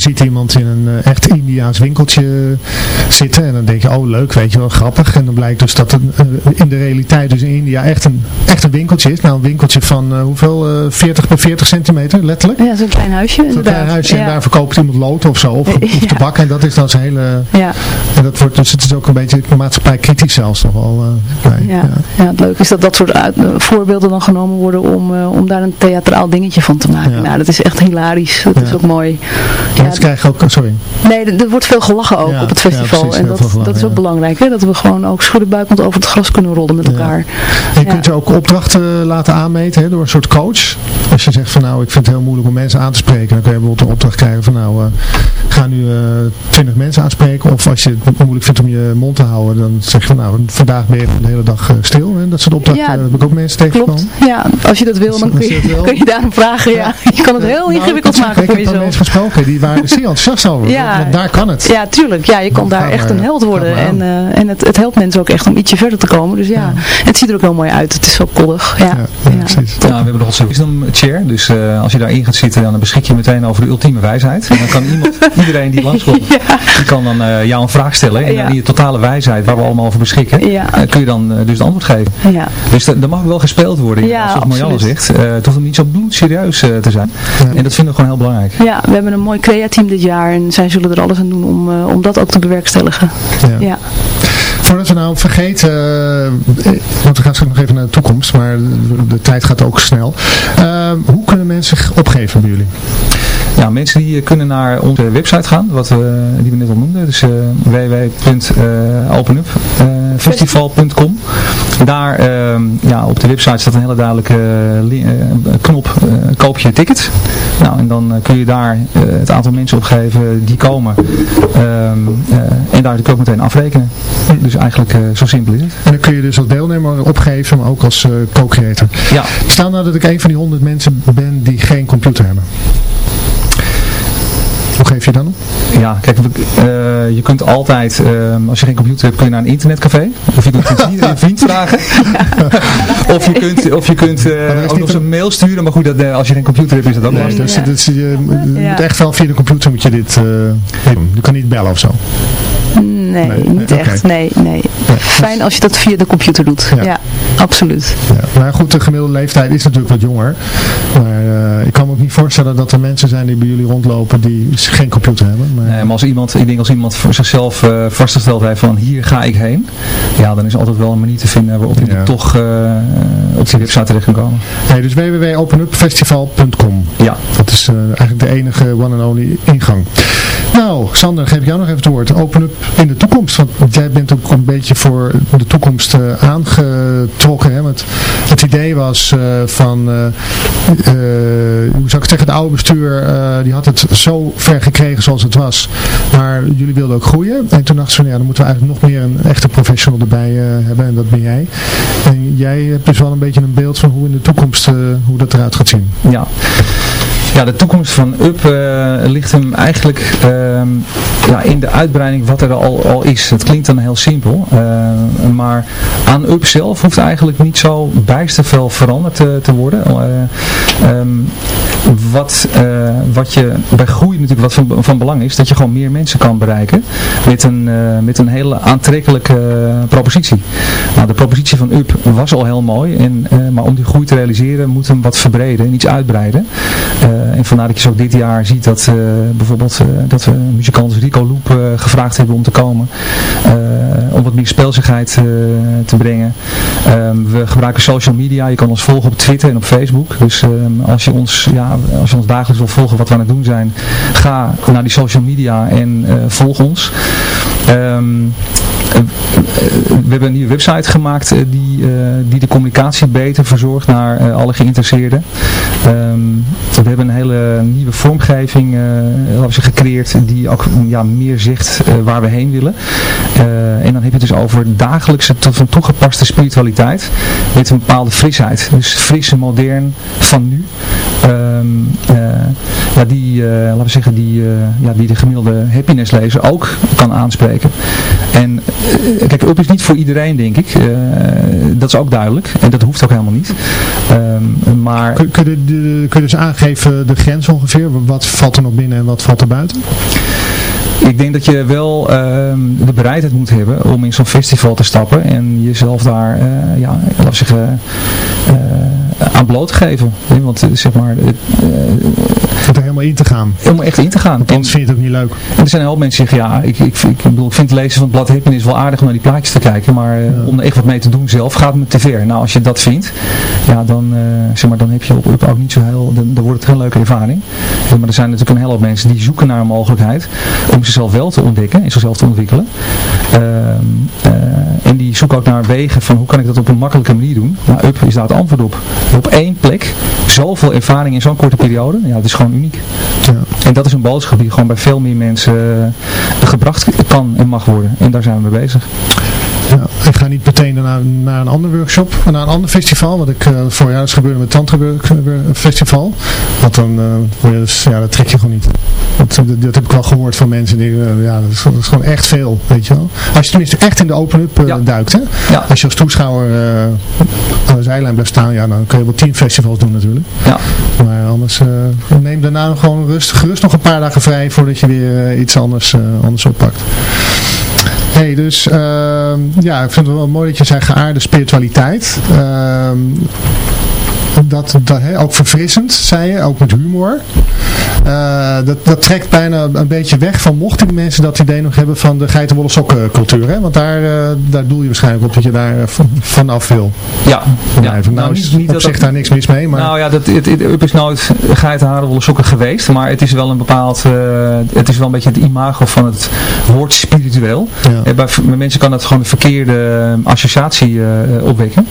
Ziet iemand in een uh, echt Indiaas winkeltje zitten en dan denk je, oh leuk, weet je wel, grappig. En dan blijkt dus dat het uh, in de realiteit dus in India echt een, echt een winkeltje is. Nou, een winkeltje van uh, hoeveel? 40 bij 40 centimeter, letterlijk. Ja, zo'n klein huisje Zo'n klein huisje ja. en daar verkoopt iemand lood of zo, of, of ja. tabak. En dat is dan zijn hele... Ja. En dat wordt, dus het is ook een beetje maatschappij kritisch zelfs nog wel. Ja. Ja. het leuke is dat dat soort uit, voorbeelden dan genomen worden om, om daar een theatraal dingetje van te maken. Nou, dat is echt hilarisch. Dat is ook mooi. Ja, Mensen krijgen ook, sorry. Nee, er wordt veel gelachen ook op het festival. Precies, en dat, gelachen, dat is ook belangrijk, hè? dat we gewoon ook schuddenbuikend over het gras kunnen rollen met elkaar. En je kunt je ook opdrachten laten aanmeten hè, door een soort coach. Als je zegt van nou, ik vind het heel moeilijk om mensen aan te spreken, dan kun je bijvoorbeeld een opdracht krijgen van nou, uh, ga nu uh, 20 mensen aanspreken. Of als je het moeilijk vindt om je mond te houden, dan zeg je van nou, vandaag ben je de hele dag uh, stil. Hè? Dat soort opdrachten ja, heb ik ook mensen tegengekomen. Ja, als je dat wil, dan kun je, kun je daarom vragen. Ja. Je kan het heel nou, ingewikkeld maken voor jezelf. Ik heb mensen gesproken, die waren zeer enthousiast over. Ja, want daar kan het. Ja, tuurlijk. Ja, je kan daar echt een held worden. En, uh, en het, het helpt mensen ook echt om ietsje verder te komen. Dus ja, ja. het ziet er ook heel mooi uit. Het is zo koddig. Ja, ja, precies. Ja, we hebben nog onze wisdom chair. Dus uh, als je daarin gaat zitten, dan beschik je meteen over de ultieme wijsheid. En dan kan iemand, iedereen die langskomt, die kan dan uh, jou een vraag stellen. En dan die totale wijsheid, waar we allemaal over beschikken, kun je dan dus het antwoord geven. Ja. Dus dat mag wel gespeeld worden. Ja, zoals Marjanne zegt. het hoeft niet zo bloedserieus te zijn. En dat vinden we gewoon heel belangrijk. Ja, we hebben een mooi createam dit jaar. En zij zullen er alles aan doen om, uh, om dat ook te bewerkstelligen. Ja. ja. Voordat we nou vergeten, uh, want we gaan straks nog even naar de toekomst, maar de, de tijd gaat ook snel. Uh, hoe kunnen mensen zich opgeven bij jullie? Ja, mensen die kunnen naar onze website gaan, wat we, die we net al noemden. Dus uh, www.openupfestival.com Daar uh, ja, op de website staat een hele duidelijke knop, koop je ticket. Nou, en dan kun je daar het aantal mensen opgeven die komen. Um, en daar kun je ook meteen afrekenen. Dus eigenlijk zo simpel is het. En dan kun je dus als deelnemer opgeven, maar ook als co-creator. Ja. Stel nou dat ik een van die honderd mensen ben die geen computer hebben. Geef je dan op? Ja, kijk, uh, je kunt altijd, uh, als je geen computer hebt, kun je naar een internetcafé. Of je kunt een vriend vragen. of je kunt, of je kunt uh, ook nog een mail sturen. Maar goed, dat, als je geen computer hebt, is dat ook nee, lastig. Dus, ja. dus, je moet echt wel via de computer moet je dit doen. Je kan niet bellen of zo. Nee, nee, niet okay. echt. Nee, nee. Fijn als je dat via de computer doet. Ja, ja absoluut. Ja. Maar goed, de gemiddelde leeftijd is natuurlijk wat jonger. Maar uh, ik kan me ook niet voorstellen dat er mensen zijn die bij jullie rondlopen die geen computer hebben. Maar... Nee, maar als iemand, ik denk als iemand voor zichzelf uh, vastgesteld heeft van hier ga ik heen. Ja, dan is altijd wel een manier te vinden waarop je toch uh, op die website terecht kan komen. Nee, dus www.openupfestival.com. Ja. Dat is eigenlijk de enige one and only ingang. Nou, Sander, geef ik jou nog even het woord. Open up in de toekomst. Want jij bent ook een beetje voor de toekomst uh, aangetrokken. Hè? Want het idee was uh, van, uh, hoe zou ik zeggen, het oude bestuur, die had het zo ver gekregen zoals het was. Maar jullie wilden ook groeien. En toen dachten ze ja, dan moeten we eigenlijk nog meer een echte professional erbij hebben. En dat ben jij. En jij hebt dus wel een beetje een beeld van hoe in de toekomst, hoe dat eruit gaat zien. Ja. Ja, de toekomst van UP uh, ligt hem eigenlijk uh, ja, in de uitbreiding wat er al, al is. Het klinkt dan heel simpel, uh, maar aan UP zelf hoeft eigenlijk niet zo bijster veel veranderd te, te worden. Um, wat, wat je bij groei natuurlijk wat van, van belang is, dat je gewoon meer mensen kan bereiken met een, met een hele aantrekkelijke propositie. Nou, de propositie van UP was al heel mooi, en, maar om die groei te realiseren moeten we hem wat verbreden en iets uitbreiden. En vandaar dat je zo dit jaar ziet dat bijvoorbeeld dat we muzikant Rico Loep gevraagd hebben om te komen. om wat meer speelsigheid te brengen. Ehm, we gebruiken social media. Je kan ons volgen op Twitter en op Facebook. Dus ehm, als, je ons, ja, als je ons dagelijks wil volgen wat we aan het doen zijn, ga naar die social media en volg ons. Um, we hebben een nieuwe website gemaakt uh, die, uh, die de communicatie beter verzorgt naar alle geïnteresseerden. Um, we hebben een hele nieuwe vormgeving uh, gecreëerd die ook ja, meer zegt waar we heen willen. en dan heb je het dus over dagelijkse tot toegepaste spiritualiteit met een bepaalde frisheid. Dus fris en modern van nu. Um, ja, die, laten we zeggen, die, ja, die de gemiddelde happiness lezer ook kan aanspreken. En kijk, up is niet voor iedereen, denk ik. dat is ook duidelijk. En dat hoeft ook helemaal niet. Um, maar... Kun, kun, je, kun je dus aangeven de grens ongeveer? Wat valt er nog binnen en wat valt er buiten? Ik denk dat je wel uh, de bereidheid moet hebben om in zo'n festival te stappen en jezelf daar, uh, ja, zeggen, uh, aan bloot te geven. Want zeg maar... Uh, er helemaal in te gaan. Helemaal echt in te gaan. Want anders vind je het ook niet leuk. En er zijn heel veel mensen die zeggen, ja, ik, ik, ik, bedoel, ik vind het lezen van het blad Happiness wel aardig om naar die plaatjes te kijken, maar ja. om er echt wat mee te doen zelf gaat me te ver. Nou, als je dat vindt, ja, dan, zeg maar, dan heb je op ook niet zo heel, dan, dan wordt het een leuke ervaring. maar er zijn natuurlijk een hele hoop mensen die zoeken naar een mogelijkheid om zichzelf wel te ontdekken en zichzelf te ontwikkelen. Uh, uh, en die zoeken ook naar wegen van hoe kan ik dat op een makkelijke manier doen. Nou, UP is daar het antwoord op. Op één plek, zoveel ervaring in zo'n korte periode, ja, dat is gewoon uniek. Ja. En dat is een boodschap die gewoon bij veel meer mensen uh, gebracht kan en mag worden. En daar zijn we mee bezig. Ja, ik ga niet meteen naar, naar een ander workshop, naar een ander festival, wat ik uh, vorig jaar is gebeurde met het Festival. Want dan, uh, dus, ja, dat trek je gewoon niet. Dat, dat, dat, heb ik wel gehoord van mensen die, uh, ja, dat is, dat is, gewoon echt veel, weet je wel. Als je tenminste echt in de open-up ja. duikt, hè. Ja. Als je als toeschouwer aan de zijlijn blijft staan, ja, dan kun je wel tien festivals doen natuurlijk. Ja. Maar anders, neem daarna gewoon rustig, gerust nog een paar dagen vrij voordat je weer iets anders, anders oppakt. Hey, dus uh, ja, ik vind het wel mooi dat je zei geaarde spiritualiteit. Dat, dat ook verfrissend, zei je, ook met humor. Uh, dat, dat trekt bijna een beetje weg van, mochten die mensen dat idee nog hebben van de geitenwolle sokken cultuur. Hè? Want daar, uh, daar doel je waarschijnlijk op dat je daar vanaf wil. Ja. ja. Nou, nou niet, niet op zich daar niks mis mee. Maar... Nou ja, dat, het, het, is nooit geitenwolle sokken geweest. Maar het is wel een bepaald, uh, het is wel een beetje het imago van het woord spiritueel. Ja. Bij, bij mensen kan dat gewoon een verkeerde associatie opwekken.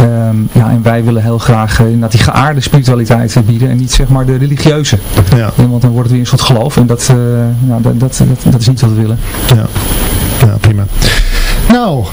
Um, ja, en wij willen heel graag inderdaad die geaarde spiritualiteit bieden en niet zeg maar de religieuze. Ja. Want dan wordt het weer een soort geloof en dat, nou, dat, dat, dat, dat, is niet wat we willen. Ja, ja prima. Nou,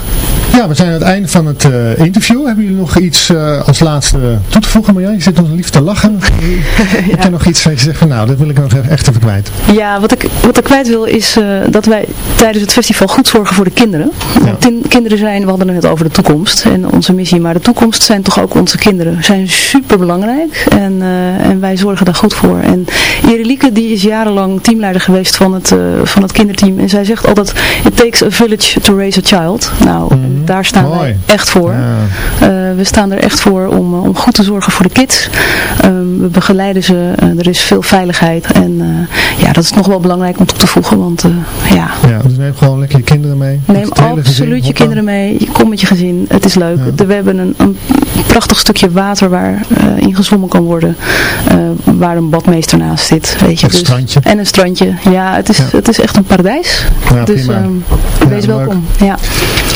ja, we zijn aan het einde van het uh, interview. Hebben jullie nog iets uh, als laatste toe te voegen? Marjan, je zit nog lief te lachen. ja. Heb je nog iets waar je zegt van nou, dat wil ik nog echt even kwijt? Ja, wat ik, wat ik kwijt wil is uh, dat wij tijdens het festival goed zorgen voor de kinderen. Ja. kinderen zijn, we hadden het net over de toekomst en onze missie, maar de toekomst zijn toch ook onze kinderen. Zijn super belangrijk en, en wij zorgen daar goed voor. En Irelieke die is jarenlang teamleider geweest van het, van het kinderteam en zij zegt altijd, it takes a village to raise a child. Nou, mm -hmm. Daar staan Mooi. wij echt voor. Ja. Uh, we staan er echt voor om, om goed te zorgen voor de kids. Um, we begeleiden ze, uh, er is veel veiligheid en ja, dat is nog wel belangrijk om toe te voegen, want ja. Ja, dus neem gewoon lekker je kinderen mee. Neem absoluut je kinderen mee, kom met je gezin, het is leuk. Ja. we hebben een, een, prachtig stukje water waar ingezwommen kan worden, waar een badmeester naast zit. Weet je. Een dus, strandje. En een strandje, ja, het is. Het is echt een paradijs. Dus um, wees welkom. Ja.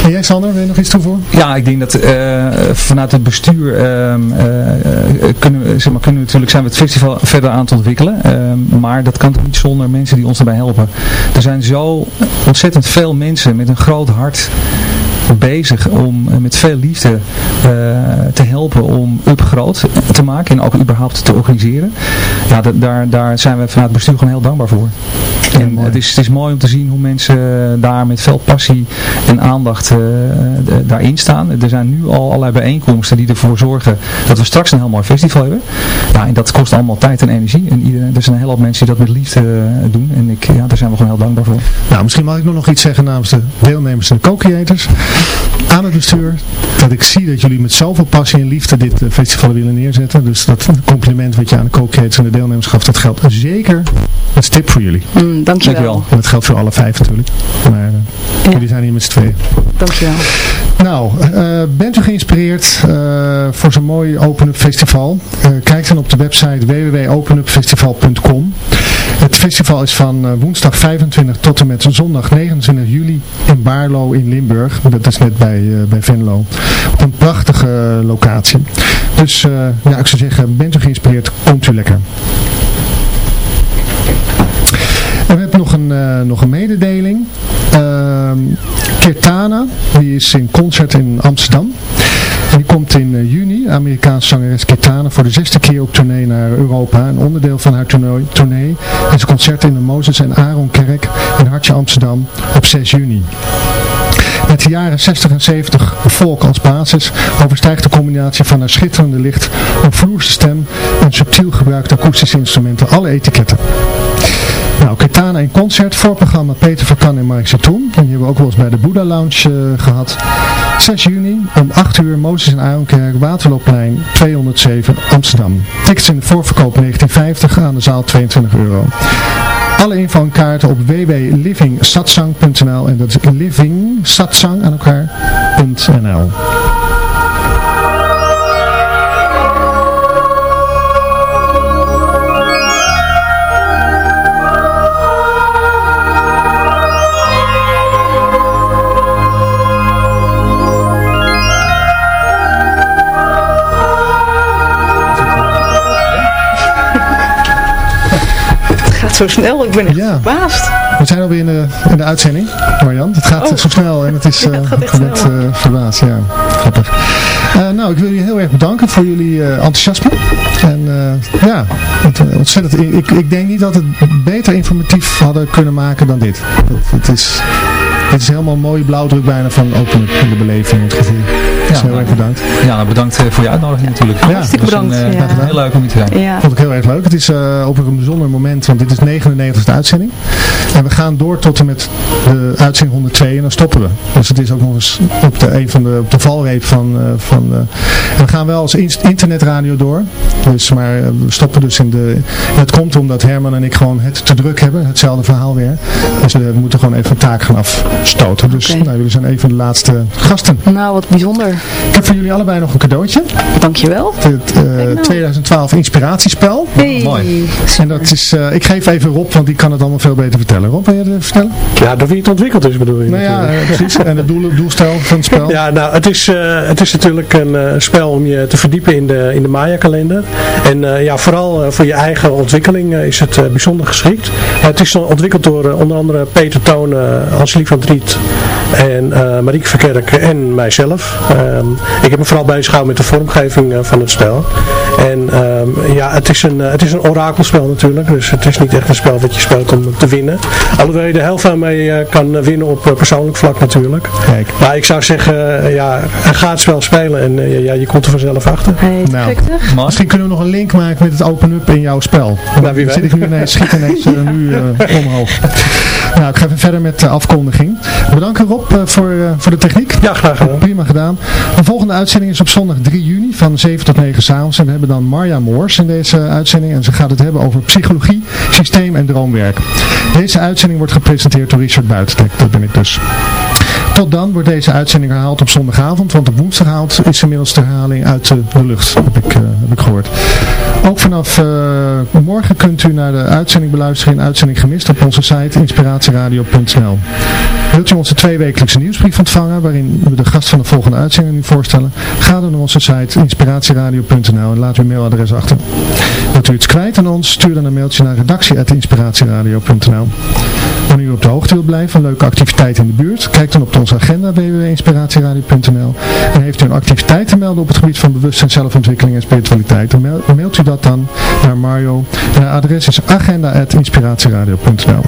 En jij Sander, wil je nog iets toevoegen? Ja, ik denk dat uh, vanuit het bestuur uh, uh, kunnen, we, zeg maar, kunnen we natuurlijk zijn we het festival verder aan het ontwikkelen. maar dat kan toch niet zonder mensen die ons daarbij helpen. Er zijn zo ontzettend veel mensen met een groot hart bezig om met veel liefde uh, te helpen om UP groot te maken en ook überhaupt te organiseren. Ja, daar, daar zijn we vanuit het bestuur gewoon heel dankbaar voor. En het is, het is mooi om te zien hoe mensen daar met veel passie en aandacht uh, daarin staan. Er zijn nu al allerlei bijeenkomsten die ervoor zorgen dat we straks een heel mooi festival hebben. Ja, en dat kost allemaal tijd en energie. En iedereen, er zijn een hele hoop mensen die dat met liefde eh, doen. En ik, ja, daar zijn we gewoon heel dankbaar voor. Nou, misschien mag ik nog iets zeggen namens de deelnemers en de co-creators aan het bestuur. Dat ik zie dat jullie met zoveel passie en liefde dit eh, festival willen neerzetten. Dus dat compliment wat je aan de co-creators en de deelnemers gaf, dat geldt zeker als tip voor jullie. Mm, dankjewel. Dankjewel. En dat geldt voor alle vijf natuurlijk. Maar eh, Ja. jullie zijn hier met z'n tweeën. Dankjewel. Nou, eh, bent u geïnspireerd eh, voor zo'n mooi Open Up Festival? Eh, kijk dan op de website www.openupfestival.com. Het festival is van woensdag 25 tot en met zondag 29 juli in Baarlo in Limburg. Dat is net bij, bij Venlo. Een prachtige locatie. Dus ja, ik zou zeggen, bent u geïnspireerd, komt u lekker. En we hebben nog een, nog een mededeling. Ehm Kirtana, die is in concert in Amsterdam. Die komt in eh, juni, Amerikaanse zangeres Kirtana, voor de zesde keer op tournee naar Europa. Een onderdeel van haar tournee is een concert in de Mozes en Aaron Kerk in Hartje Amsterdam op 6 juni. Met de jaren 60 en 70 volk als basis overstijgt de combinatie van haar schitterende licht, een vloerse stem en subtiel gebruikte akoestische instrumenten alle etiketten. Nou, Ketana in concert, voorprogramma Peter Verkan en Mark Zetoen. En die hebben we ook wel eens bij de Buddha Lounge eh, gehad. 6 juni om 8 uur, Mozes en Aaronkerk, Waterloopplein 207 Amsterdam. Tickets in de voorverkoop 1950 aan de zaal 22 euro. Alle info en kaarten op www.livingsatsang.nl en dat is livingsatsang aan elkaar.nl zo snel, ik ben echt Ja. verbaasd. We zijn alweer in de, in de uitzending, Marjan. Het gaat Oh. zo snel en het is Ja, het eh, net, eh, verbaasd. Ja, grappig. Eh, nou, ik wil jullie heel erg bedanken voor jullie enthousiasme. En ja, het, ontzettend. Ik, ik denk niet dat het beter informatief hadden kunnen maken dan dit. Het, het is, het is helemaal een mooie blauwdruk bijna van open in de beleving, het gevoel. Ja, heel erg bedankt. Ja, nou, bedankt eh, voor je uitnodiging natuurlijk. Ja, Hartstikke bedankt. Een, eh, ja. Heel leuk om hier te zijn. Ja. Vond ik heel erg leuk. Het is eh, op een bijzonder moment, want dit is 99e uitzending. En we gaan door tot en met de uitzending 102 en dan stoppen we. Dus het is ook nog eens op de, een van de, op de valreep van... eh, van eh, en we gaan wel als in- internetradio door. Dus, maar we stoppen dus in de... En het komt omdat Herman en ik gewoon het te druk hebben. Hetzelfde verhaal weer. Dus we moeten gewoon even een taak gaan afstoten. Dus Oké. nou, jullie zijn even de laatste gasten. Nou, wat bijzonder. Ik heb voor jullie allebei nog een cadeautje. Dankjewel. Het eh, nou. 2012 inspiratiespel. Hey. mooi. En dat is, eh, ik geef even Rob, want die kan het allemaal veel beter vertellen. Rob, wil je het vertellen? Ja, door wie het ontwikkeld is bedoel je Nou ja, natuurlijk. precies. En het doel, doelstel van het spel. Ja, nou, het is, eh, het is natuurlijk een eh, spel om je te verdiepen in de, in de Maya-kalender. En eh, ja, vooral voor je eigen ontwikkeling is het eh, bijzonder geschikt. Het is ontwikkeld door onder andere Peter Toon, uh, Angelique van Driet en eh Marieke Verkerk en mijzelf. Ehm, ik heb me vooral bezig gehouden met de vormgeving eh, van het spel. En ehm, ja, het is, een, eh, het is een orakelspel natuurlijk. Dus het is niet echt een spel wat je speelt om te winnen. Alhoewel je er heel veel mee eh, kan winnen op persoonlijk vlak natuurlijk. Kijk. Maar ik zou zeggen, ja, ga het spel spelen en ja, je komt er vanzelf achter. Hey, Nou. Misschien kunnen we nog een link maken met het open-up in jouw spel. Nou, wie Dan zit weet. ik nu ineens, schiet ineens eh, nu eh, omhoog. Nou, ik ga even verder met de afkondiging. Bedankt Rob eh, voor, eh, voor de techniek. Ja, graag gedaan. Prima gedaan. De volgende uitzending is op zondag 3 juni van 7 tot 9 s'avonds. En we hebben dan Marja Moors in deze uitzending. En ze gaat het hebben over psychologie, systeem en droomwerk. Deze uitzending wordt gepresenteerd door Richard Buitentek. Dat ben ik dus. Tot dan wordt deze uitzending herhaald op zondagavond, want op woensdagavond is inmiddels de herhaling uit de, lucht, heb ik, eh, heb gehoord. Ook vanaf eh, morgen kunt u naar de uitzending beluisteren in Uitzending Gemist op onze site inspiratieradio.nl. Wilt u onze tweewekelijkse nieuwsbrief ontvangen, waarin we de gast van de volgende uitzending u voorstellen? Ga dan naar onze site inspiratieradio.nl en laat uw mailadres achter. Wilt u iets kwijt aan ons, stuur dan een mailtje naar redactie.inspiratieradio.nl. Wanneer u op de hoogte wilt blijven van leuke activiteiten in de buurt, kijk dan op onze agenda www.inspiratieradio.nl en heeft u een activiteit te melden op het gebied van bewustzijn, zelfontwikkeling en spiritualiteit, dan mail- mailt u dat dan naar Mario. En haar adres is agenda.inspiratieradio.nl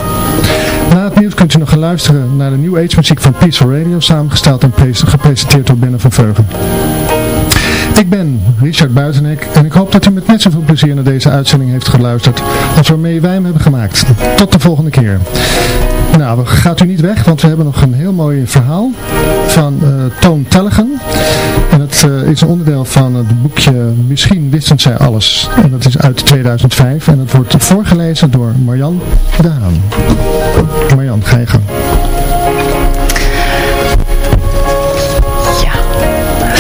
Na het nieuws kunt u nog gaan luisteren naar de New Age muziek van Peaceful Radio, samengesteld en pre- gepresenteerd door Benne van Veugen. Ik ben Richard Buitenek en ik hoop dat u met net zoveel plezier naar deze uitzending heeft geluisterd als waarmee wij hem hebben gemaakt. Tot de volgende keer. Nou, gaat u niet weg, want we hebben nog een heel mooi verhaal van uh, Toon Tellegen. En het uh, is een onderdeel van het boekje Misschien wisten zij alles. En dat is uit 2005 en het wordt voorgelezen door Marjan Daan. Marjan, ga je gang.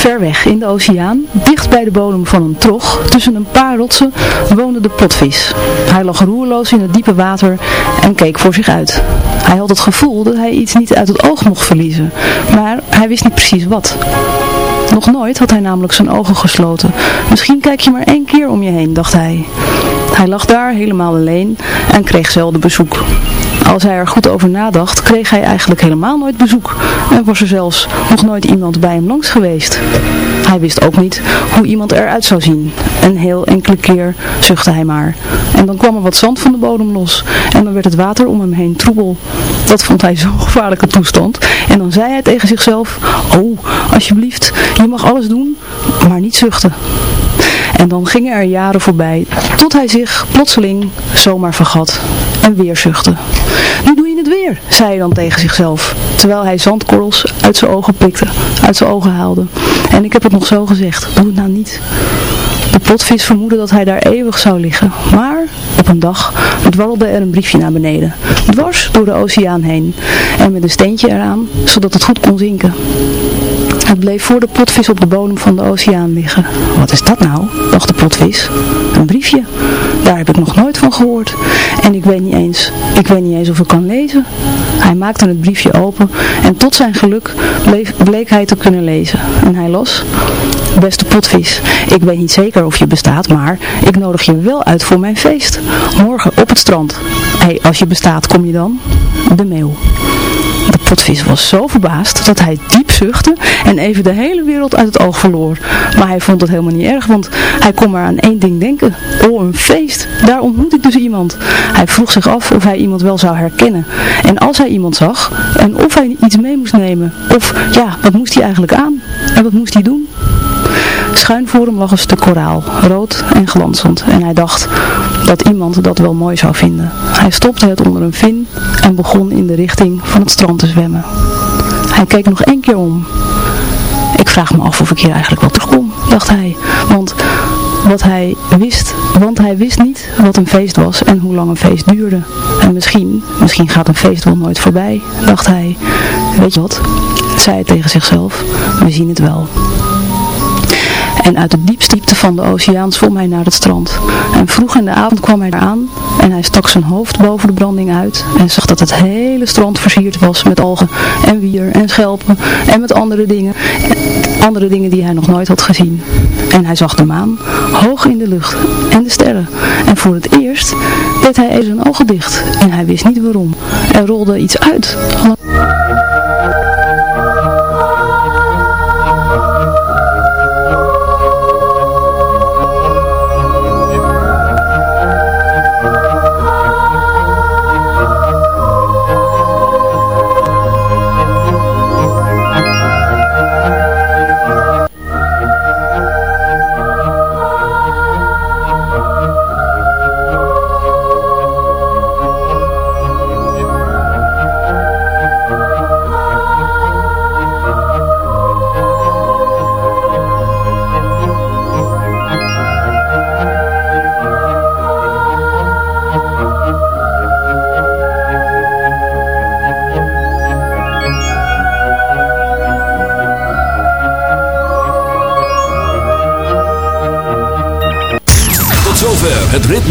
Ver weg in de oceaan, dicht bij de bodem van een trog, tussen een paar rotsen, woonde de potvis. Hij lag roerloos in het diepe water en keek voor zich uit. Hij had het gevoel dat hij iets niet uit het oog mocht verliezen, maar hij wist niet precies wat. Nog nooit had hij namelijk zijn ogen gesloten. Misschien kijk je maar één keer om je heen, dacht hij. Hij lag daar helemaal alleen en kreeg zelden bezoek. Als hij er goed over nadacht, kreeg hij eigenlijk helemaal nooit bezoek. En was er zelfs nog nooit iemand bij hem langs geweest. Hij wist ook niet hoe iemand eruit zou zien. Een heel enkele keer zuchtte hij maar. En dan kwam er wat zand van de bodem los. En dan werd het water om hem heen troebel. Dat vond hij zo'n gevaarlijke toestand. En dan zei hij tegen zichzelf, oh, alsjeblieft, je mag alles doen, maar niet zuchten. En dan gingen er jaren voorbij, tot hij zich plotseling zomaar vergat en weer zuchtte. Nu doe je het weer, zei hij dan tegen zichzelf, terwijl hij zandkorrels uit zijn ogen pikte, uit zijn ogen haalde. En ik heb het nog zo gezegd, doe het nou niet. De potvis vermoedde dat hij daar eeuwig zou liggen, maar op een dag dwarrelde er een briefje naar beneden, dwars door de oceaan heen en met een steentje eraan, zodat het goed kon zinken. Het bleef voor de potvis op de bodem van de oceaan liggen. Wat is dat nou? dacht de potvis. Een briefje. Daar heb ik nog nooit van gehoord. En ik weet niet eens, ik weet niet eens of ik kan lezen. Hij maakte het briefje open en tot zijn geluk bleek hij te kunnen lezen. En hij las, beste potvis, ik weet niet zeker of je bestaat, maar ik nodig je wel uit voor mijn feest. Morgen op het strand. Hé, hey, als je bestaat, kom je dan? De mail. De potvis was zo verbaasd dat hij diep zuchtte en even de hele wereld uit het oog verloor. Maar hij vond het helemaal niet erg, want hij kon maar aan één ding denken. Oh, een feest. Daar ontmoet ik dus iemand. Hij vroeg zich af of hij iemand wel zou herkennen. En als hij iemand zag, en of hij iets mee moest nemen. Of, ja, wat moest hij eigenlijk aan? En wat moest hij doen? Schuin voor hem lag een stuk koraal, rood en glanzend. En hij dacht dat iemand dat wel mooi zou vinden. Hij stopte het onder een vin en begon in de richting van het strand te zwemmen. Hij keek nog één keer om. Ik vraag me af of ik hier eigenlijk wel terugkom, dacht hij. Want wat hij wist, want hij wist niet wat een feest was en hoe lang een feest duurde. En misschien, misschien gaat een feest wel nooit voorbij, dacht hij. Weet je wat, zei hij tegen zichzelf, we zien het wel. En uit de diepste diepte van de oceaan zwom hij naar het strand. En vroeg in de avond kwam hij eraan en hij stak zijn hoofd boven de branding uit en zag dat het hele strand versierd was met algen en wier en schelpen en met andere dingen. Andere dingen die hij nog nooit had gezien. En hij zag de maan hoog in de lucht en de sterren. En voor het eerst deed hij even zijn ogen dicht en hij wist niet waarom. Er rolde iets uit.